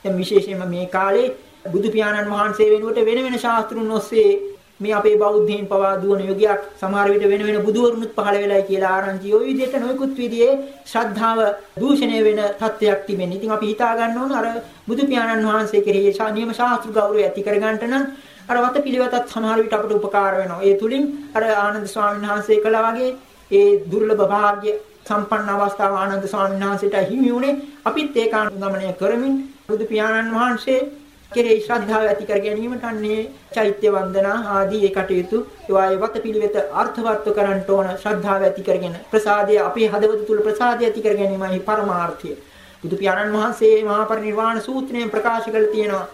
දැන් විශේෂයෙන්ම මේ කාලේ බුදු පියාණන් වහන්සේ වෙනුවට වෙන වෙන ශාස්ත්‍රුන් ඔස්සේ මේ අපේ බෞද්ධයන් පවා දුවන යුගයක් සමහර විට වෙන වෙන බුදුවරුනුත් පහළ වෙලයි කියලා ආරංචි ওই විදිහට නොයෙකුත් විදිහේ ශ්‍රද්ධාව දූෂණය වෙන තත්ත්වයක් තිබෙනවා. ඉතින් අපි හිතා ගන්න ඕන අර බුදු පියාණන් වහන්සේ කෙරෙහි නියම ශාස්ත්‍ර ගෞරවය ඇති කර ගන්නට නම් අර වත පිළිවෙතත් සමහර විට අපට උපකාර වෙනවා. ඒ තුලින් අර ආනන්ද ස්වාමීන් වහන්සේ කළා වගේ ඒ දුර්ලභ භාග්‍ය සම්පන්න අවස්ථාව ආනන්ද ස්වාමීන් වහන්සේට හිමි වුණේ අපිත් ඒක අනුගමනය කරමින් බුදු පියාණන් වහන්සේ කෙරෙහි ශ්‍රද්ධාව ඇති කර ගැනීමට අන්නේ චෛත්‍ය වන්දනා ආදී ඒ කටයුතු ඒවායේ වත පිළිවෙත අර්ථවත්ව කරන්නට ඕන ශ්‍රද්ධාව ඇති කරගෙන ප්‍රසාදය අපේ හදවත තුල ප්‍රසාදය ඇති කර ගැනීමයි පරමාර්ථය. බුදු පියාණන් වහන්සේ මහා පරිනිර්වාණ සූත්‍රයෙන් ප්‍රකාශ කළ තියෙනවා.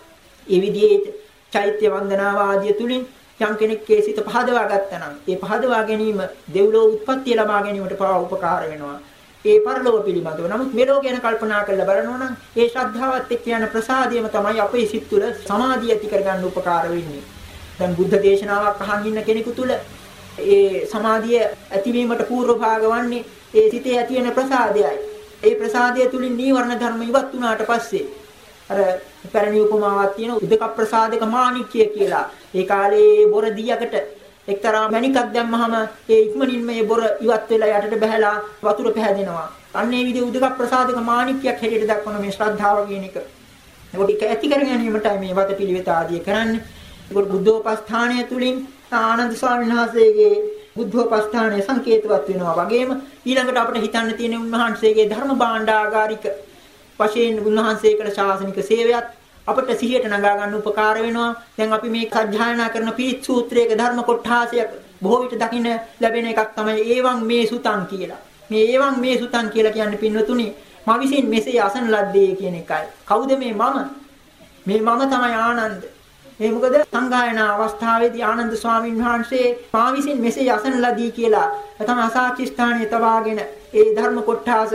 ඒ විදිහේ චෛත්‍ය වන්දනාව ආදී තුලින් යම් කෙනෙක්ගේ සිත පහදවා ගත්තා නම් ඒ පහදවා ගැනීම දෙව්ලෝ උත්පත්ති ලබා ගැනීමට පවා උපකාර වෙනවා. ඒ පරලෝව පිළිබඳව. නමුත් මෙලෝ ගැන කල්පනා කරලා බලනවා නම් ඒ ශ්‍රද්ධාවත් එක්ක යන ප්‍රසාදියම තමයි අපේ සිත් තුළ සමාධිය ඇති කරගන්න උපකාර වෙන්නේ. දැන් බුද්ධ දේශනාවක් අහන් ඉන්න කෙනෙකු තුළ ඒ සමාධිය ඇතිවීමට පූර්ව භාග වන්නේ ඒ සිතේ ඇති වෙන ප්‍රසාදයයි. ඒ ප්‍රසාදය තුලින් නීවරණ ධර්ම ඉවත් වුණාට පස්සේ අර පැරණි උපමාවක් තියෙන උදක ප්‍රසාදක මාණික්‍ය කියලා. ඒ කාලේ බොර දියකට එක්තරා මණිකක් දැම්මහම ඒ ඉක්මනින් මේ බොර ඉවත් වෙලා යටට බහැලා වතුර පැහැදෙනවා. අන්න ඒ විදිහ උදක ප්‍රසාදක මාණික්‍යයක් හැටියට දක්වන මේ ශ්‍රද්ධාව කියන එක. ඒකට ඇති කර ගැනීමටයි මේ වත පිළිවෙත ආදී කරන්නේ. ඒකට බුද්ධෝපස්ථානය තුලින් ආනන්ද ස්වාමීන් වහන්සේගේ බුද්ධෝපස්ථානය සංකේතවත් වෙනවා වගේම ඊළඟට අපිට හිතන්න තියෙන උන්වහන්සේගේ ධර්ම භාණ්ඩාගාරික වශයෙන් උන්වහන්සේ කළ ශාසනික සේවයත් අපට සිහියට නගා ගන්න උපකාර වෙනවා. දැන් අපි මේ සත්‍යයනා කරන පීත් සූත්‍රයක ධර්ම කොටාසයක් බොහෝ විට දකින්න ලැබෙන එකක් තමයි ඒවං මේ සුතං කියලා. මේ ඒවං මේ සුතං කියලා කියන්නේ පින්වතුනි මම විසින් මෙසේ අසන ලද්දේ කියන එකයි. කවුද මේ මම? මේ මම තමයි ආනන්ද. ඒ මොකද සංගායනා අවස්ථාවේදී ආනන්ද ස්වාමීන් වහන්සේ මා විසින් මෙසේ අසන ලදී කියලා තම අසාචි ස්ථානයේ තබාගෙන ඒ ධර්ම කොටාස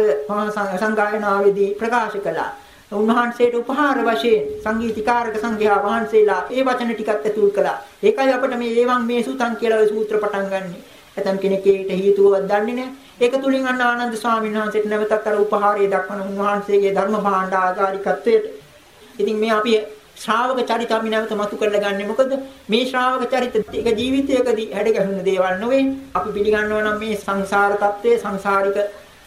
සංගායනාවේදී ප්‍රකාශ කළා. උන්වහන්සේට උපහාර වශයෙන් සංගීතීකාරක සංඝයා වහන්සේලා ඒ වචන ටිකත් ඇතුල් කළා. ඒකයි අපිට මේ ඒවන් මේ සූතං කියලා ওই සූත්‍ර පටන් ගන්නෙ. ඇතම් කෙනෙක් ඒකට හේතුවක් දන්නේ නැහැ. ඒක තුලින් අන්න ආනන්ද ස්වාමීන් වහන්සේට නැවතත් අර උපහාරය දක්වන උන්වහන්සේගේ ධර්ම භාණ්ඩ ආකාරිකත්වයට. ඉතින් මේ අපි ශ්‍රාවක චරිත අපි නැවත මතු කරලා ගන්න මොකද මේ ශ්‍රාවක චරිත එක ජීවිතයකදී හැඩ ගැහුණු දේවල් නෙවෙයි අපි පිළිගන්නවා නම් මේ සංසාර తත්වයේ සංසාරික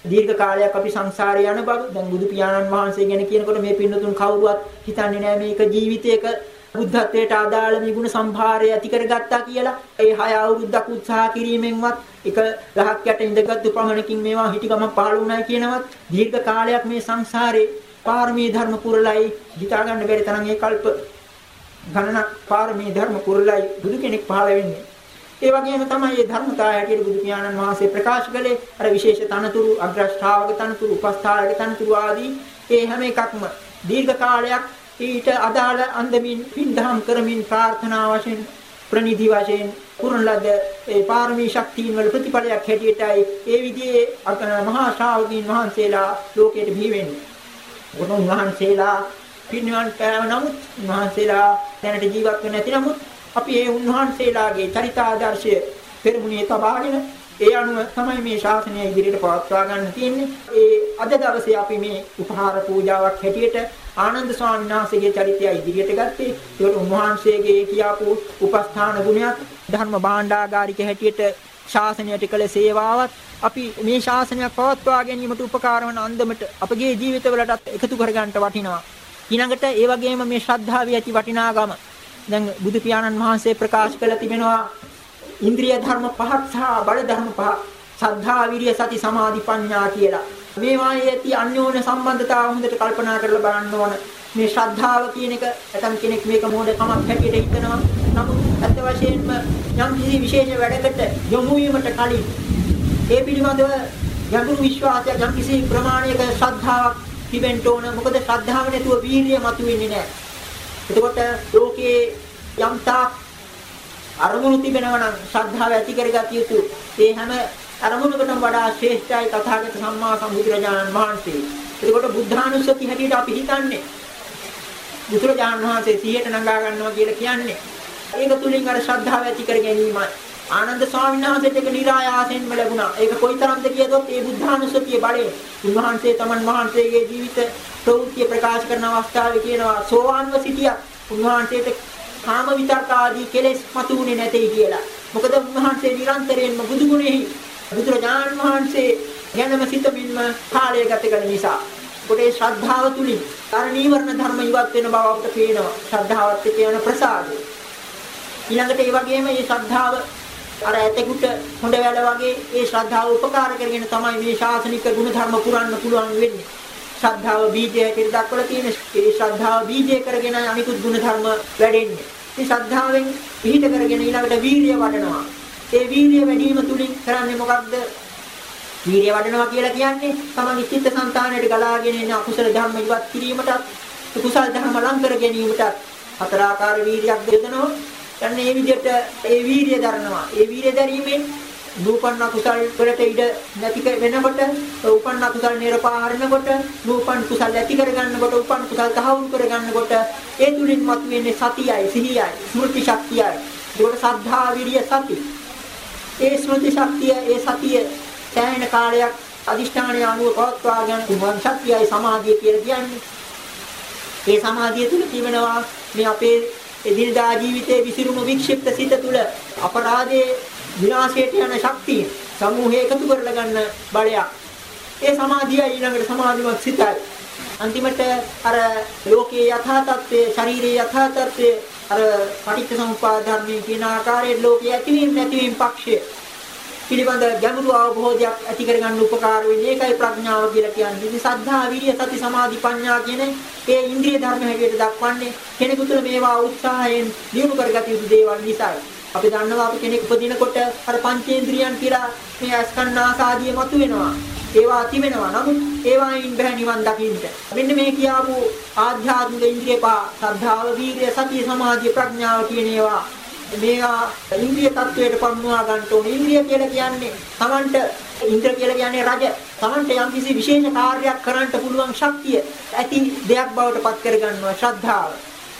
දීර්ඝ කාලයක් අපි සංසාරේ යන බව දැන් බුදු පියාණන් වහන්සේ ගැන කියනකොට මේ පින්නතුන් කවුරුවත් හිතන්නේ නැහැ මේක ජීවිතයක බුද්ධත්වයට අදාළ මේ ගුණ සම්භාරය ඇති කරගත්තා කියලා. ඒ හය අවුරුද්දක් උත්සාහ කිරීමෙන්වත් එක ගහක් යට ඉඳගත්තු පමණකින් මේවා හිටි ගමන් පහළ වුණා කියනවත් දීර්ඝ කාලයක් මේ සංසාරේ පාරමී ධර්ම පුරලයි හිතා ගන්න බැරි තරම් ඒ කල්ප ගණනක් පාරමී ධර්ම පුරලයි බුදු කෙනෙක් පහළ වෙන්නේ. ඒ වගේම තමයි මේ ධර්මතාවය හැටියට බුදු පියාණන් වහන්සේ ප්‍රකාශ කළේ අර විශේෂ තනතුරු අග්‍රශ්‍රාවක තනතුරු උපස්ථායක තනතුරු ආදී ඒ හැම එකක්ම දීර්ඝ කාලයක් ඊට අදාළ අන්දමින් පින්දහම් කරමින් ප්‍රාර්ථනා වශයෙන් ප්‍රනිධි වශයෙන් පුරන ලද ඒ පාරමී ශක්තියින් වල ප්‍රතිඵලයක් හැටියටයි ඒ විදිහේ මහා ශ්‍රාවකීන් වහන්සේලා ලෝකයට බිහි වෙන්නේ. උතුම් වහන්සේලා පින්වන් පෑව නමුත් වහන්සේලා දැනට ජීවත් වෙන්නේ නැති නමුත් අපි ඒ උන්වහන්සේලාගේ චරිතාදර්ශය පෙරමුණේ තබාගෙන ඒ අනුව තමයි මේ ශාසනය ඉදිරියට පවත්වා ගන්න තියෙන්නේ. ඒ අද දවසේ අපි මේ උපහාර පූජාවක් හැටියට ආනන්ද ස්වාමීන් වහන්සේගේ චරිතය ඉදිරියට ගත්තේ. ඒකට උන්වහන්සේගේ කියාපු උපස්ථාන ගුණයක් ධර්ම භාණ්ඩාගාරික හැටියට ශාසනයට කළ සේවාවත් අපි මේ ශාසනයක් පවත්වා ගැනීමට උපකාර වන අන්දමට අපගේ ජීවිතවලටත් එකතු කරගන්නට වටිනවා. ඊළඟට ඒ වගේම මේ ශ්‍රද්ධාවේ ඇති වටිනාකම දැන් බුදු පියාණන් වහන්සේ ප්‍රකාශ කළ තිබෙනවා ඉන්ද්‍රිය ධර්ම පහක් සහ බල ධර්ම පහ සද්ධා විරිය සති සමාධි ප්‍රඥා කියලා. මේවායේ ඇති අන්‍යෝන්‍ය සම්බන්ධතාව හොඳට කල්පනා කරලා බලන්න ඕන. මේ ශ්‍රද්ධාව කියන එක ඇතම් කෙනෙක් මේක මොඩකමක් හැටියට හිතනවා. නමුත් අත් වශයෙන්ම යම් කිසි විශේෂ වැඩකට යොමු වීමට කලින් ඒ පිළිබඳව ගැඹුරු විශ්වාසයක් යම් කිසි ප්‍රමාණයක ශ්‍රද්ධාවක් තිබෙන්න ඕන. මොකද ශ්‍රද්ධාව නැතුව වීරිය මතුවෙන්නේ නැහැ. එතකොට ලෝකයේ යම් තාක් අරමුණු තිබෙනවා නම් ශ්‍රද්ධාව ඇති කරගatiya යුතු. ඒ හැම අරමුණකටම වඩා ශ්‍රේෂ්ඨයි තථාගත සම්මා සම්බුදුරජාණන් වහන්සේ. එතකොට බුද්ධානුස්සති හැටියට අපි හිතන්නේ බුදුරජාණන් වහන්සේ 100ට නඟා ගන්නවා කියලා කියන්නේ. ඒක තුලින් අර ශ්‍රද්ධාව ඇති කර ගැනීමයි. ආනන්ද ස්වාමීන් වහන්සේට ඒක નિરાයාසයෙන්ම ලැබුණා. ඒක කොයිතරම්ද කියතොත් ඒ බුද්ධානුස්සතිය බලය. උන්වහන්සේ තමන් වහන්සේගේ ජීවිත ප්‍රවෘත්ති ප්‍රකාශ කරන අවස්ථාවේ කියනවා සෝවාන්ව සිටියා. උන්වහන්සේට කාම විතර්ක ආදී කෙලෙස් මතුුනේ නැtei කියලා. මොකද උන්වහන්සේ නිරන්තරයෙන්ම බුදු ගුණෙහි බුදුරජාණන් වහන්සේ ගැනම සිතමින්ම කාලය ගත කළ නිසා. කොටේ ශ්‍රද්ධාව තුලින් අර නීවරණ ධර්ම ඉවත් වෙන බව අපට පේනවා. ශ්‍රද්ධාවත් එක්ක යන ප්‍රසාදය. ඊළඟට ඒ වගේම මේ ශ්‍රද්ධාව අර ඇතෙකුට හොඳ වැල වගේ ඒ ශ්‍රද්ධාව උපකාර කරගෙන තමයි මේ ශාසනික ගුණ ධර්ම පුරන්න පුළුවන් වෙන්නේ. ශ්‍රද්ධාව බීජය කියලා දක්වලා තියෙන ඒ ශ්‍රද්ධාව බීජය කරගෙන අනිකුත් ගුණ ධර්ම වැඩෙන්නේ. මේ ශ්‍රද්ධාවෙන් පිහිට කරගෙන ඊළඟට වීරිය වඩනවා. ඒ වීරිය වැඩිම තුලින් කරන්නේ මොකක්ද? වීරිය වඩනවා කියලා කියන්නේ තමන්ගේ චිත්ත සංතානයට ගලාගෙන එන අකුසල ධර්ම ඉවත් කිරීමටත් කුසල ධර්ම ලං කර ගැනීමටත් හතරාකාර වීරියක් දෙදෙනවා. යන්නේ මේ විදිහට ඒ වීරිය දරනවා. ඒ වීරිය දැරීමෙන් නූපන්න කුසල් වලට ඉඩ නැති වෙනකොට උපන්න කුසල් නිර්පාහරණකොට නූපන් කුසල් ඇති කරගන්නකොට උපන් කුසල් තහවුරු කරගන්නකොට ඒ තුලින් මතුවෙන්නේ සතියයි සිහියයි ස්මෘති ශක්තියයි. ඒකට සද්ධා විරිය සති. ඒ ස්මෘති ශක්තිය ඒ සතිය සෑහෙන කාලයක් අදිෂ්ඨානය අනුව පවත්වාගෙන උමන් ශක්තියයි සමාධිය කියලා කියන්නේ? ඒ සමාධිය තුල තිබෙනවා මේ අපේ එදිනදා ජීවිතයේ විසිරුණු වික්ෂිප්ත සිත තුල අපරාධයේ විනාශයට යන ශක්තිය සමූහය එකතු කරලා ගන්න බලයක්. ඒ සමාධිය ඊළඟට සමාධිමත් සිතයි. අන්තිමට අර ලෝකයේ යථා තත්ත්වයේ ශාරීරික යථා තත්ත්වයේ අර පටිච්ච සමුප්පාද ධර්මයේ කියන ආකාරයේ ලෝකයේ ඇතිවීම නැතිවීම පක්ෂය පිළිබඳ ගැඹුරු අවබෝධයක් ඇති කරගන්න උපකාර වෙන්නේ ඒකයි ප්‍රඥාව කියලා කියන්නේ. ඉතින් සද්ධා, විරිය, සති, සමාධි, ප්‍රඥා කියන ඒ ඉන්ද්‍රිය ධර්ම හැටියට දක්වන්නේ කෙනෙකු තුළ මේවා උත්සාහයෙන් දියුණු කරගත යුතු දේවල් නිසායි. අපි දන්නවා අපි කෙනෙක් උපදිනකොට අර පංචේන්ද්‍රියන් කියලා මේ අස්කන්නාසාදිය මතුවෙනවා. ඒවා තිබෙනවා. නමුත් ඒවායින් බෑ නිවන් දකින්න. මෙන්න මේ කියාපු ආධ්‍යාත්මික ඉන්ද්‍රිය පහ සද්ධාව, වීර්ය, සතිය, සමාධිය, ප්‍රඥාව කියන ඒවා මේවා ඉන්ද්‍රිය තත්වයට පමුණවා ගන්න ඕනේ. ඉන්ද්‍රිය කියලා කියන්නේ Tamanට ඉන්ද්‍රිය කියලා කියන්නේ රජ. Tamanට යම්කිසි විශේෂ කාර්යයක් කරන්න පුළුවන් ශක්තිය ඇති දෙයක් බවට පත් කරගන්නවා ශ්‍රද්ධාව.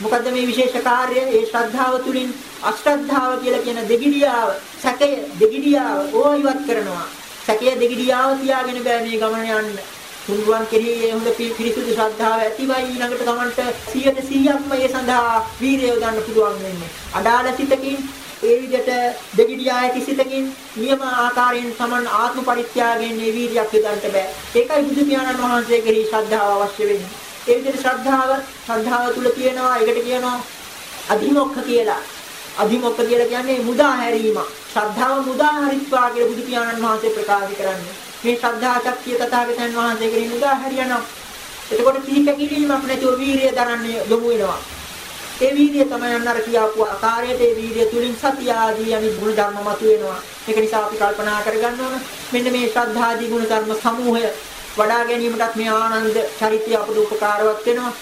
මොකද්ද මේ විශේෂ කාර්යය? ඒ ශ්‍රද්ධාව තුලින් අශ්‍රද්ධාව කියලා කියන දෙගිඩියාව, සැකය දෙගිඩියාව ඕවා ඉවත් කරනවා. සැකය දෙගිඩියාව තියාගෙන බෑ මේ ගමන යන්න. තුන්වන් කෙරෙහි හොඳ පිරිසුදු ශ්‍රද්ධාව ඇතිවයි ඊළඟට තමන්ට 100ට 100ක්ම ඒ සඳහා වීරිය යොදන්න පුළුවන් වෙන්නේ. අඩාල සිතකින් ඒ විදිහට දෙගිඩියා ඇති සිතකින් නියම ආකාරයෙන් සමන් ආත්ම පරිත්‍යාගයෙන් මේ වීර්යයක් යොදන්න බෑ. ඒකයි බුදු පියාණන් වහන්සේ කෙරෙහි ශ්‍රද්ධාව අවශ්‍ය වෙන්නේ. ඒ විදිහට ශ්‍රද්ධාව ශ්‍රද්ධාව තුල තියෙනවා ඒකට කියනවා අධිමොක්ඛ කියලා. අධිමොක්ඛ කියලා කියන්නේ මුදා හැරීම. ශ්‍රද්ධාව මුදා හරිත්වා කියලා බුදු පියාණන් වහන්සේ ප්‍රකාශ කරන්නේ. මේ ශ්‍රද්ධා ශක්තිය තථාගතයන් වහන්සේ කෙරෙහි මුදා හැරියනවා. එතකොට සිහි කැකිලීමක් නැතුව වීරිය දරන්නේ යොමු වෙනවා. ඒ වීර්යය තමයි අන්නර කියාපු ආකාරයට ඒ වීර්යය තුලින් සතිය ආදී අනිත් ගුණ ධර්ම මතුවෙනවා. ඒක නිසා අපි කල්පනා කරගන්න ඕන මෙන්න මේ ශ්‍රද්ධාදී ගුණ ධර්ම සමූහය වඩා ගැනීමටත් මේ ආනන්ද චරිතය අපට උපකාරවත් වෙනවා.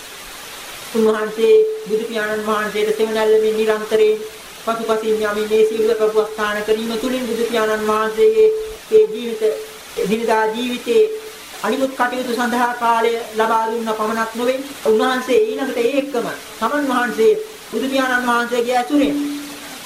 උන්වහන්සේ බුදු පියාණන් වහන්සේට සෙවණැල්ලමින් නිරන්තරයෙන් පසුපසින් යමින් මේ සීල ප්‍රපස්ථාන කිරීම තුළින් බුදු පියාණන් වහන්සේගේ ඒ ජීවිත දිනදා ජීවිතේ අනිමුත් කටයුතු සඳහා කාලය ලබා දුන්න පමණක් නොවේ. උන්වහන්සේ ඊළඟට ඒ එක්කම සමන් වහන්සේ බුදු පියාණන් වහන්සේගේ ඇසුරෙන්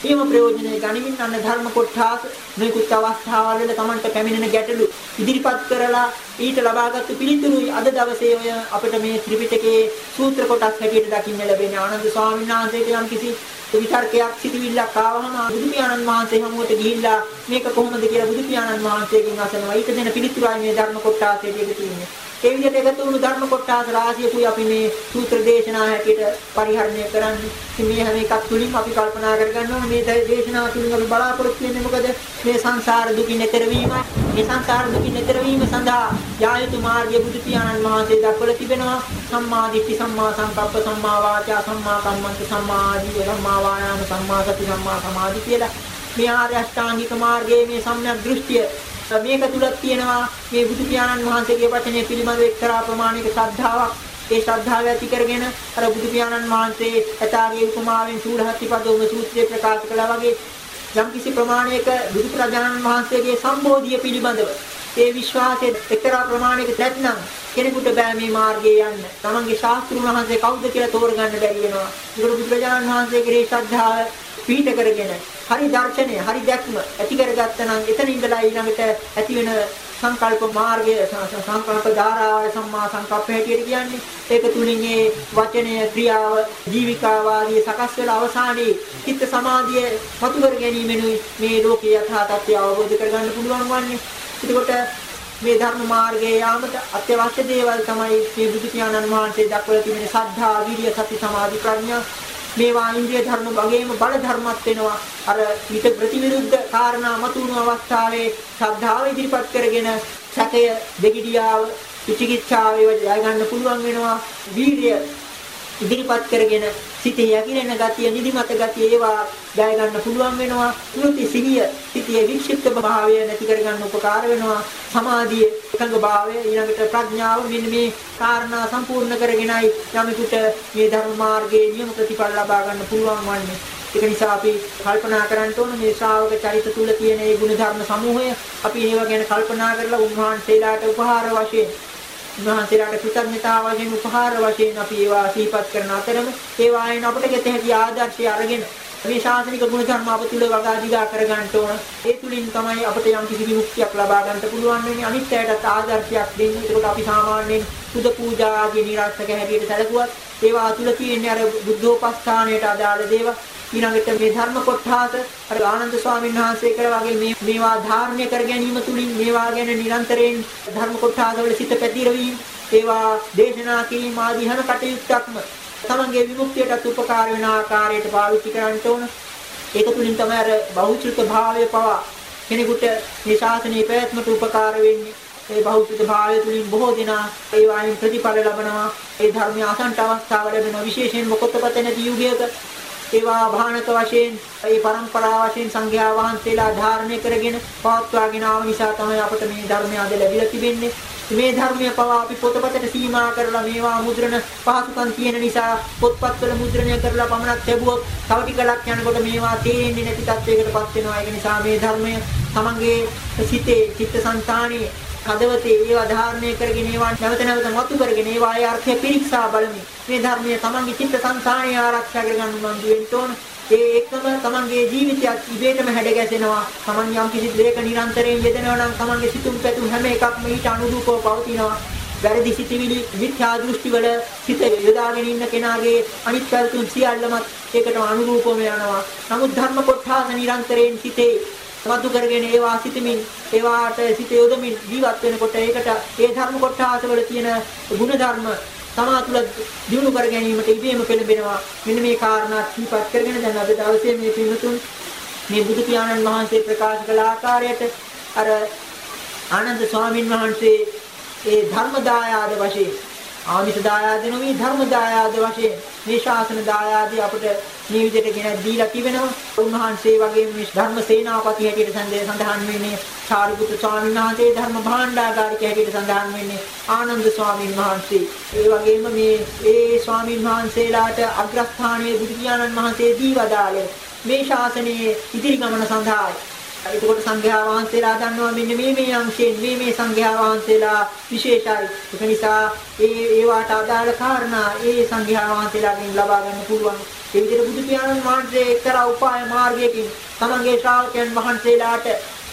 ඊම ප්‍රයෝජනෙ ගනිමින් අන්න ධර්ම කොටාස මේකුත් අවස්ථාවල් වල Tamanට පැමිණෙන ගැටලු ඉදිරිපත් කරලා ඊට ලබාගත් පිළිතුරුයි අද දවසේ ඔය අපිට මේ ත්‍රිපිටකයේ සූත්‍ර කොටස් හැටියට දකින්න ලැබෙන ආනන්ද ස්වාමීන් වහන්සේට යම් කිසි විතර්කයක් සිටිවිල්ලක් ආවම බුදු පියාණන් වහන්සේ හමුවට ගිහිල්ලා මේක කොහොමද කියලා බුදු පියාණන් වහන්සේගෙන් අසනවා. ඊට දෙන පිළිතුරයි මේ ධර්ම කොටාසේදී තියෙන්නේ. ඒ විදිහට එකතු වුණු ධර්ම කොටස් රාශියකුයි අපි මේ සූත්‍ර දේශනා හැටියට පරිහරණය කරන්නේ. ඉතින් මේ හැම එකක් තුලින් අපි කල්පනා කරගන්න ඕනේ මේ දේශනාව තුලින් අපි බලාපොරොත්තු වෙන්නේ මොකද? මේ සංසාර දුකින් එතර වීමයි. මේ සංසාර දුකින් එතර වීම සඳහා යායුතු මාර්ගය බුදු පියාණන් වහන්සේ දක්වලා තිබෙනවා. සම්මා දිට්ඨි, සම්මා සංකප්ප, සම්මා වාචා, සම්මා කම්මන්ත, සම්මා ආජීව, සම්මා වායාම, සම්මා සති, සම්මා සමාධි කියලා. මේ ආර්ය අෂ්ටාංගික මාර්ගයේ මේ සම්‍යක් දෘෂ්ටිය මේක තුලක් තියෙනවා මේ බුදු පියාණන් වහන්සේගේ වචනය පිළිබඳව එක්තරා ප්‍රමාණයක ශ්‍රද්ධාවක් ඒ ශ්‍රද්ධාව ඇති කරගෙන අර බුදු පියාණන් වහන්සේ ඇතාගේ උපමාවෙන් සූලහත්තිපදෝම සූත්‍රයේ ප්‍රකාශ කළා වගේ යම් කිසි ප්‍රමාණයක බුදු ප්‍රජානන් වහන්සේගේ සම්බෝධිය පිළිබඳව ඒ විශ්වාසයේ එක්තරා ප්‍රමාණයක නැත්නම් කෙනෙකුට බෑ මේ මාර්ගයේ යන්න. තමන්ගේ ශාස්ත්‍රුන් වහන්සේ කවුද කියලා තෝරගන්න බැරි වෙනවා. ඒකට බුදු ප්‍රජානන් වහන්සේගේ ශ්‍රද්ධාව පීඨ කරගෙන හරි දර්ශනය, හරි දැක්ම ඇති කරගත්තා නම් එතන ඉඳලා ඊළඟට ඇති වෙන සංකල්ප මාර්ගය සංකල්ප ධාරාව සම්මා සංකප්ප හැටියට කියන්නේ ඒක තුලින් මේ වචනය ක්‍රියාව ජීවිකාව ආදී සකස් වෙලා අවසානයේ චිත්ත සමාධිය මතු කර ගැනීමෙනුයි මේ ලෝකයේ යථා තත්ත්වය අවබෝධ කරගන්න පුළුවන් වන්නේ. එතකොට මේ ධර්ම මාර්ගයේ යාමට අත්‍යවශ්‍ය දේවල් තමයි මේ බුදු පියාණන් වහන්සේ දක්වලා තිබෙන සද්ධා, විරිය, සති, සමාධි, ප්‍රඥා මේවා ඉන්ද්‍රිය ධර්ම වගේම බල ධර්මත් වෙනවා. අර ඊට ප්‍රතිවිරුද්ධ කාරණා මතුවන අවස්ථාවේ ශ්‍රද්ධාව ඉදිරිපත් කරගෙන සැකය දෙගිඩියාව විචිකිච්ඡාව ඒවා ජය ගන්න පුළුවන් වෙනවා. වීරිය ඉදිරිපත් කරගෙන සිතේ යකිරෙන ගතිය නිදිමත ගතිය ඒවා ජය ගන්න පුළුවන් වෙනවා. ස්මෘති සිහිය සිතේ වික්ෂිප්ත භාවය නැති කර ගන්න උපකාර වෙනවා. සමාධිය එකඟ භාවය ඊළඟට ප්‍රඥාව මෙන්න මේ කාරණා සම්පූර්ණ කරගෙනයි යමෙකුට මේ ධර්ම මාර්ගයේ නියම ප්‍රතිඵල ලබා ගන්න පුළුවන් වන්නේ. ඒක නිසා අපි කල්පනා කරන්න ඕන මේ ශ්‍රාවක චරිත තුල තියෙන මේ ගුණ ධර්ම සමූහය. අපි ඒවා ගැන කල්පනා කරලා උන්වහන්සේලාට උපහාර වශයෙන් උන්වහන්සේලාට කෘතඥතාව වශයෙන් උපහාර වශයෙන් අපි ඒවා සිහිපත් කරන අතරම ඒවායින් අපට ගෙත හැකි ආදර්ශය අරගෙන මේ ශාසනික ගුණ ධර්ම අප තුල වගාදිගා කර ගන්නට ඕන. ඒ තුලින් තමයි අපට යම් කිසි විමුක්තියක් ලබා ගන්නට පුළුවන් වෙන්නේ. අනිත් අයටත් ආදර්ශයක් දෙන්න. ඒකට අපි සාමාන්‍යයෙන් පුද පූජා ආදී නිරර්ථක හැටියට සැලකුවත් ඒවා තුල තියෙන්නේ අර බුද්ධෝපස්ථානයට අදාළ දේවල්. ඊළඟට මේ ධර්ම කොටහස අර ආනන්ද ස්වාමීන් වහන්සේ කර වගේ මේ මේවා ධාරණය කර ගැනීම තුලින් මේවා ගැන නිරන්තරයෙන් ධර්ම කොටහස වල සිත පැතිරවීම ඒවා දේශනා කිරීම ආදී හැම කටයුත්තක්ම තමන්ගේ විමුක්තියටත් උපකාර වෙන ආකාරයට පාවිච්චි කරන්න ඕන. ඒක තුලින් තමයි අර බෞද්ධ භාවය පවා කෙනෙකුට මේ ශාසනයේ පැවැත්මට උපකාර වෙන්නේ. ඒ බෞද්ධ භාවය තුලින් බොහෝ දෙනා ඒ වයින් ප්‍රතිඵල ලබනවා. ඒ ධර්මය අසන්ට අවස්ථාව ලැබෙනවා. විශේෂයෙන්ම කොත්තපත නැති යුගයක ඒවා භානක වශයෙන් ඒ પરම්පරා වශයෙන් සංඝයා වහන්සේලා ධාරණය කරගෙන පවත්වාගෙන ආව නිසා තමයි අපට මේ ධර්මය අද ලැබිලා තිබෙන්නේ. මේ ධර්මය පවා අපි පොතපතට සීමා කරලා මේවා මුද්‍රණ පහසුකම් තියෙන නිසා පොත්පත්වල මුද්‍රණය කරලා පමණක් ලැබුවොත් තව ටිකක් යනකොට මේවා තේරෙන්නේ නැති තත්යකටපත් වෙනවා. ඒක නිසා මේ ධර්මය තමන්ගේ සිතේ චිත්තසංතානයේ හදවතේ ඒවා ධාරණය කරගෙන ඒවා නැවත නැවත මතු කරගෙන ඒවායේ අර්ථය පිරික්සා බලමින් මේ ධර්මයේ තමන්ගේ චිත්ත සංසාරය ආරක්ෂා කරගන්න උනන්දු වෙන්න ඕන. ඒ එක්කම තමන්ගේ ජීවිතයත් ඉබේටම හැඩ ගැසෙනවා. තමන් යම් කිසි දෙයක නිරන්තරයෙන් යෙදෙනවා නම් තමන්ගේ සිතුම් පැතුම් හැම එකක්ම ඊට අනුරූපව පවතිනවා. වැරදි සිතිවිලි මිත්‍යා දෘෂ්ටි වල සිත යොදාගෙන ඉන්න කෙනාගේ අනිත් පැතුම් සියල්ලමත් ඒකට අනුරූපව යනවා. නමුත් ධර්ම කොටස නිරන්තරයෙන් සිතේ මතු කරගෙන ඒවා සිතමින් ඒවාට සිත යොදමින් ජීවත් වෙනකොට ඒකට ඒ ධර්ම කොටස වල තියෙන ගුණ ධර්ම තමා තුළ දිනු කර ගැනීමට ඉබේම පෙළඹෙනවා. මෙන්න මේ කාරණා සිහිපත් කරගෙන දැන් අද දවසේ මේ පින්තුන් මේ බුදු පියාණන් වහන්සේ ප්‍රකාශ කළ ආකාරයට අර ආනන්ද ස්වාමින් වහන්සේ ඒ ධර්ම දායාද වශයෙන් ආමිෂ දායාද නෙවෙයි ධර්ම දායාද වශයෙන් මේ ශාසන දායාදී අපිට මේ විදිහට ගෙන දීලා තිබෙනවා. උන්වහන්සේ වගේම මේ ධර්ම සේනාපති හැටියට සඳහන් වෙන්නේ සාරිපුත්‍ර ස්වාමීන් වහන්සේ ධර්ම භාණ්ඩාගාරික හැටියට සඳහන් වෙන්නේ ආනන්ද ස්වාමීන් වහන්සේ. ඒ වගේම මේ ඒ ස්වාමීන් වහන්සේලාට අග්‍රස්ථානයේ බුදු පියාණන් වහන්සේ දීවදාලේ මේ ශාසනයේ ඉදිරි ගමන සඳහායි එතකොට සංඝයා වහන්සේලා දන්නවා මෙන්න මේ මේ අංශයෙන් මේ මේ සංඝයා වහන්සේලා විශේෂයි. ඒක නිසා ඒ ඒවාට අදාළ කාරණා ඒ සංඝයා වහන්සේලාගෙන් ලබා ගන්න පුළුවන්. ඒ විදිහට බුදු පියාණන් වහන්සේ එක්තරා උපාය මාර්ගයකින් තමන්ගේ ශ්‍රාවකයන් වහන්සේලාට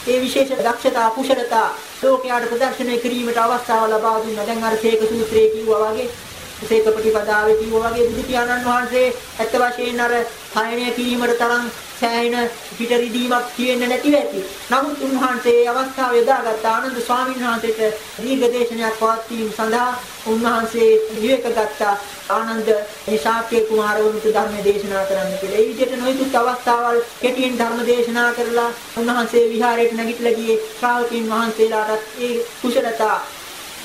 ඒ විශේෂ දක්ෂතා කුශලතා ලෝකයට ප්‍රදර්ශනය කිරීමට අවස්ථාව ලබා දුන්නා. දැන් අර සේක සූත්‍රයේ කිව්වා වගේ සේක ප්‍රතිපදාවේ කිව්වා වගේ බුදු පියාණන් වහන්සේ ඇත්ත වශයෙන්ම අර සායනය කිරීමට තරම් සෑහෙන පිටරිදීමක් තියෙන්නේ නැතිව ඇති. නමුත් උන්වහන්සේ අවස්ථාව යොදාගත් ආනන්ද ස්වාමීන් වහන්සේට දීර්ඝ දේශනයක් පවත්වීම සඳහා උන්වහන්සේ විවේක ගත්තා. ආනන්ද මේ ශාක්‍ය කුමාරවරුන්ට ධර්ම දේශනා කරන්න කියලා. ඒ විදිහට නොයෙකුත් අවස්ථාවල් කෙටියෙන් ධර්ම දේශනා කරලා උන්වහන්සේ විහාරයට නැගිටලා ගියේ ශ්‍රාවකීන් වහන්සේලාට ඒ කුසලතා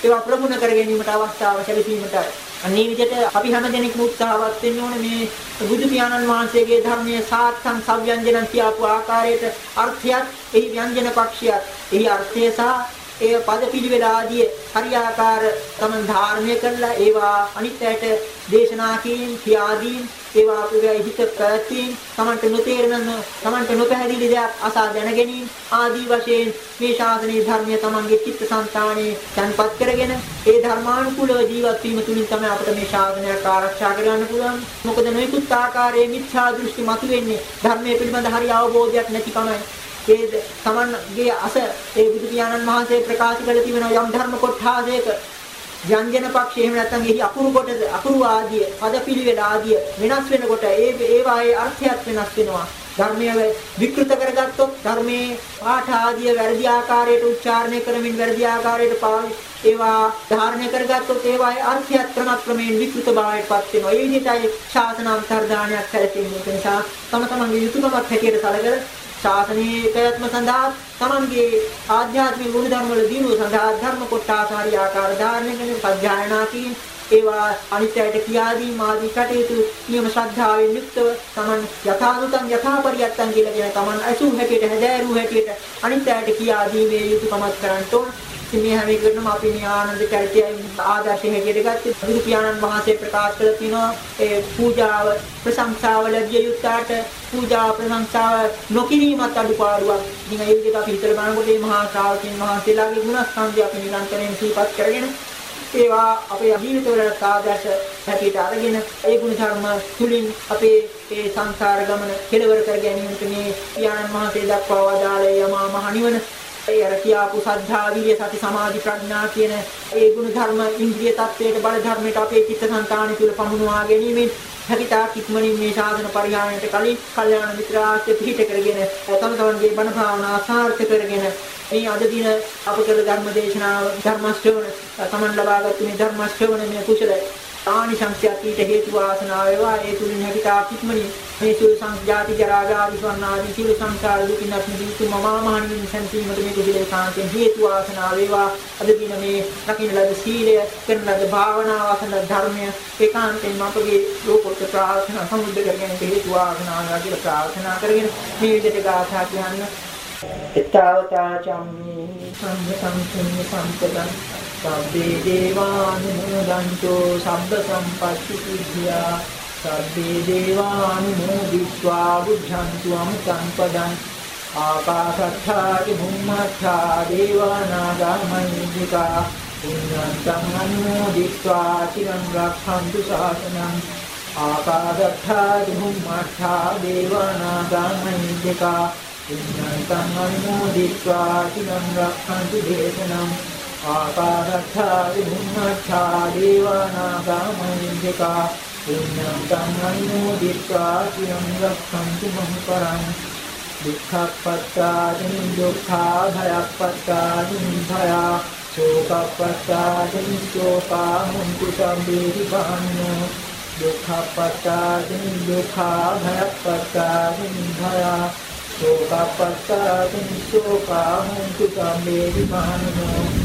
ඒවා ප්‍රගුණ කර ගැනීමට අවස්ථාව සැලසීමට අනේ විදිහට අපි හැම දෙනෙක්ම උත්සාහවත් වෙන්න ඕනේ මේ බුදු පියාණන් වහන්සේගේ ධර්මයේ සාර්ථක සව්‍යංජනන් කියපු ආකාරයට අර්ථයත් එහි ව්‍යංජන පක්ෂයත් එහි අර්ථය සහ ඒ පද පිළිවෙල ආදී හරියාකාර තමන් ධාරණය කරලා ඒවා අනිත්‍යයට දේශනා කිරීම කියාදීන් ඒවා අපේ හිත පැවැත්වීම තමන්ට නොතේරෙන තමන්ට නොපැහැදිලි දෙයක් අසා දැන ගැනීම ආදී වශයෙන් මේ ශාසනීය ධර්මය තමන්ගේ චිත්තසංතානයේ තන්පත් කරගෙන ඒ ධර්මානුකූලව ජීවත් වීම තුලින් තමයි අපිට මේ ශාසනයක් ආරක්ෂා කරගන්න පුළුවන්. මොකද නොයෙකුත් ආකාරයේ මිත්‍යා දෘෂ්ටි මතුවෙන්නේ ධර්මයේ පිළිබඳ හරි අවබෝධයක් නැතිකමයි ඒ තමන්ගේ අස ඒ බුදු පියාණන් වහන්සේ ප්‍රකාශ කළ තිබෙන යම් ධර්ම කොටාසයක ව්‍යංජන පක්ෂය එහෙම නැත්නම් එහි අකුරු කොට අකුරු ආදිය පද පිළිවෙල ආදිය වෙනස් වෙනකොට ඒ ඒවායේ අර්ථයත් වෙනස් වෙනවා ධර්මයේ විකෘත කරගත්තොත් ධර්මයේ පාඨ ආදිය වැරදි ආකාරයට උච්චාරණය කරමින් වැරදි ආකාරයට ඒවා ධාරණය කරගත්තොත් ඒවායේ අර්ථයත් ක්‍රමක්‍රමයෙන් විකෘත භාවයට පත් වෙනවා. ඒ විදිහටයි ශාසන අන්තර්දානයක් හැලෙන්නේ. ඒ නිසා තම තමන්ගේ යුතුයකමක් හැටියට සැලකලා ශාසනීය පැවැත්ම සඳහා තමන්ගේ ආධ්‍යාත්මික ගුණ ධර්ම වල දිනුව සඳහා ධර්ම කොටස හරි ආකාර ධාරණය කරන සත්‍යයනා කිරීම ඒවා අනිත්‍යයට කියා දීම ආදී කටයුතු නියම ශ්‍රද්ධාවෙන් යුක්තව තමන් යථානුතං යථාපරියත්තං කියලා කියන තමන් අසු හැටියට හැදෑරු හැටියට අනිත්‍යයට කියා දීමේ යුතුයකමක් කරන්න ඕන. ඉතින් මේ හැම එකකටම අපි මේ ආනන්ද චරිතයයි ආදර්ශය හැටියට ගත්තේ බුදු පියාණන් වහන්සේ ප්‍රකාශ කළ තිනවා ඒ පූජාව ප්‍රශංසාව ලැබිය යුත්තාට පූජා ප්‍රශංසාව නොකිරීමත් අඩුපාඩුවක්. ඉතින් ඒ විදිහට අපි හිතලා බලනකොට මේ මහා ශ්‍රාවකයන් වහන්සේලාගේ ගුණස්කන්ධය අපි නිරන්තරයෙන් සිහිපත් කරගෙන ඒවා අපේ ජීවිතවල ආදර්ශ හැටියට අරගෙන ඒ ගුණ ධර්ම තුලින් අපේ ඒ සංසාර ගමන කෙලවර කර ගැනීමට මේ පියාණන් වහන්සේ දක්වා වදාළ යමා මහ නිවන ඒ අර කියාපු සද්ධා විරිය සති සමාධි ප්‍රඥා කියන ඒ ගුණ ධර්ම ඉන්ද්‍රිය tattweට බල ධර්මයට අපේ චිත්තසංතාන තුළ පමුණවා ගැනීමෙන් හැකිතා කිත්මනින් මේ ශාසන පරිහානියට කලින් කල්යාණ මිත්‍රාශ්‍රය පිහිට කරගෙන තම තමන්ගේ බණ භාවනා සාර්ථක කරගෙන මේ අද දින අප කළ ධර්ම දේශනාව ධර්ම ශ්‍රවණ තමන් ලබාගත් මේ ධර්ම ශ්‍රවණ මේ කුසල ආනිසංසයක් ඊට හේතු වාසනා වේවා ඒ තුලින් හැකිතා කිත්මනි මේ සුළු සංජාති ජරා ව්‍යාධි සවන්නාදී සියලු සංසාර දුකින් අත්මි දීතු මමා මහණින් සම්පීමට මේ කුසලේ කාන්තෙන් හේතු වාසනා වේවා අද දින මේ රකින්න ලද සීලය කරන ලද භාවනාව අසන ධර්මය ඒකාන්තයෙන් අපගේ ලෝකෝත්තර ප්‍රාර්ථනා සමුද්ද කරගෙන හේතු වාසනා කියලා ප්‍රාර්ථනා කරගෙන මේ විදිහට ගාථා කියන්න. එතාවතා චම්මේ සම්ම සම්පූර්ණ සම්පදන් සබ්බේ දේවානුමෝදන්තෝ සබ්බ සම්පත්ති සිද්ධා සබ්බේ දේවානුමෝදිත්වා බුද්ධන්තු අමුතං පදං ආකාශත්ථාදි භුම්මත්ථා දේවානාගා මහිද්దికා පුඤ්ඤන්තං අනුමෝදිත්වා චිරං රක්ඛන්තු ශාසනං ආකාශත්ථාදි භුම්මත්ථා දේවානාගා මහිද්దికා පුඤ්ඤන්තං අනුමෝදිත්වා චිරං රක්ඛන්තු දේශනං आकारच्छादिभिन्नच्छा देवानागामयिका पुण्यं तं नैमोदित्वा चिरं रक्षन्तु मम परम्। दुःखपत्रादिं भया। शोकपत्रादिं शोकामुङ्कुशं देहि भानु भया। शोकपत्रादिं शोकामुङ्कुशं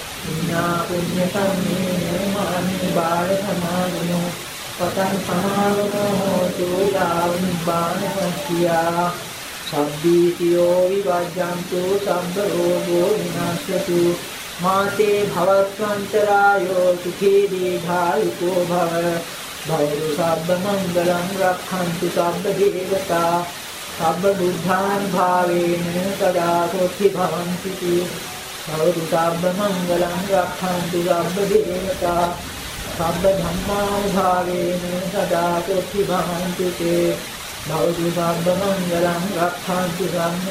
පුඤ්ඤා පුඤ්ඤ කම්මේන මාමි බාල සමාගමෝ සතං සමාගමෝ හෝතු යා නිබ්බාන පත්තියා සබ්බීතියෝ විවජ්ජන්තු සම්බ රෝගෝ විනාශයතු මාතේ භවත්වන්තරායෝ සුඛී දීඝායුකෝ භව භවතු සබ්බ මංගලං රක්ඛන්තු සබ්බ දේවතා සබ්බ බුද්ධාන් භාවේන සදා සොත්ති භවන්ති භවතු සබ්බ මංගලං රක්ඛන්තු සබ්බ දේවතා සබ්බ ධම්මාන් භාවේන සදා සොත්ති භවන්ති භවතු සබ්බ මංගලං රක්ඛන්තු සම්ම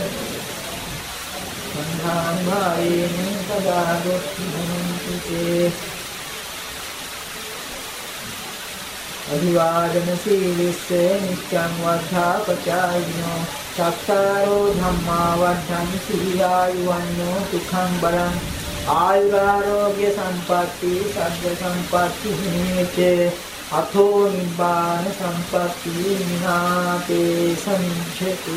සංඝාන් භාවේන සදා දුක්ඛිනන්තේ අභිවාදන සීලිස්ස නිච්ඡං වද්ධා පචායිනෝ. චක්කාරෝ ධම්මා වද්ධං සීයායුවන්නෝ සුඛං බලං. ආයුරාෝග්‍ය සම්පatti සබ්බ සම්පatti හිමිචේ අතෝ නිබ්බාන සම්පatti විනාතේ සම්චතු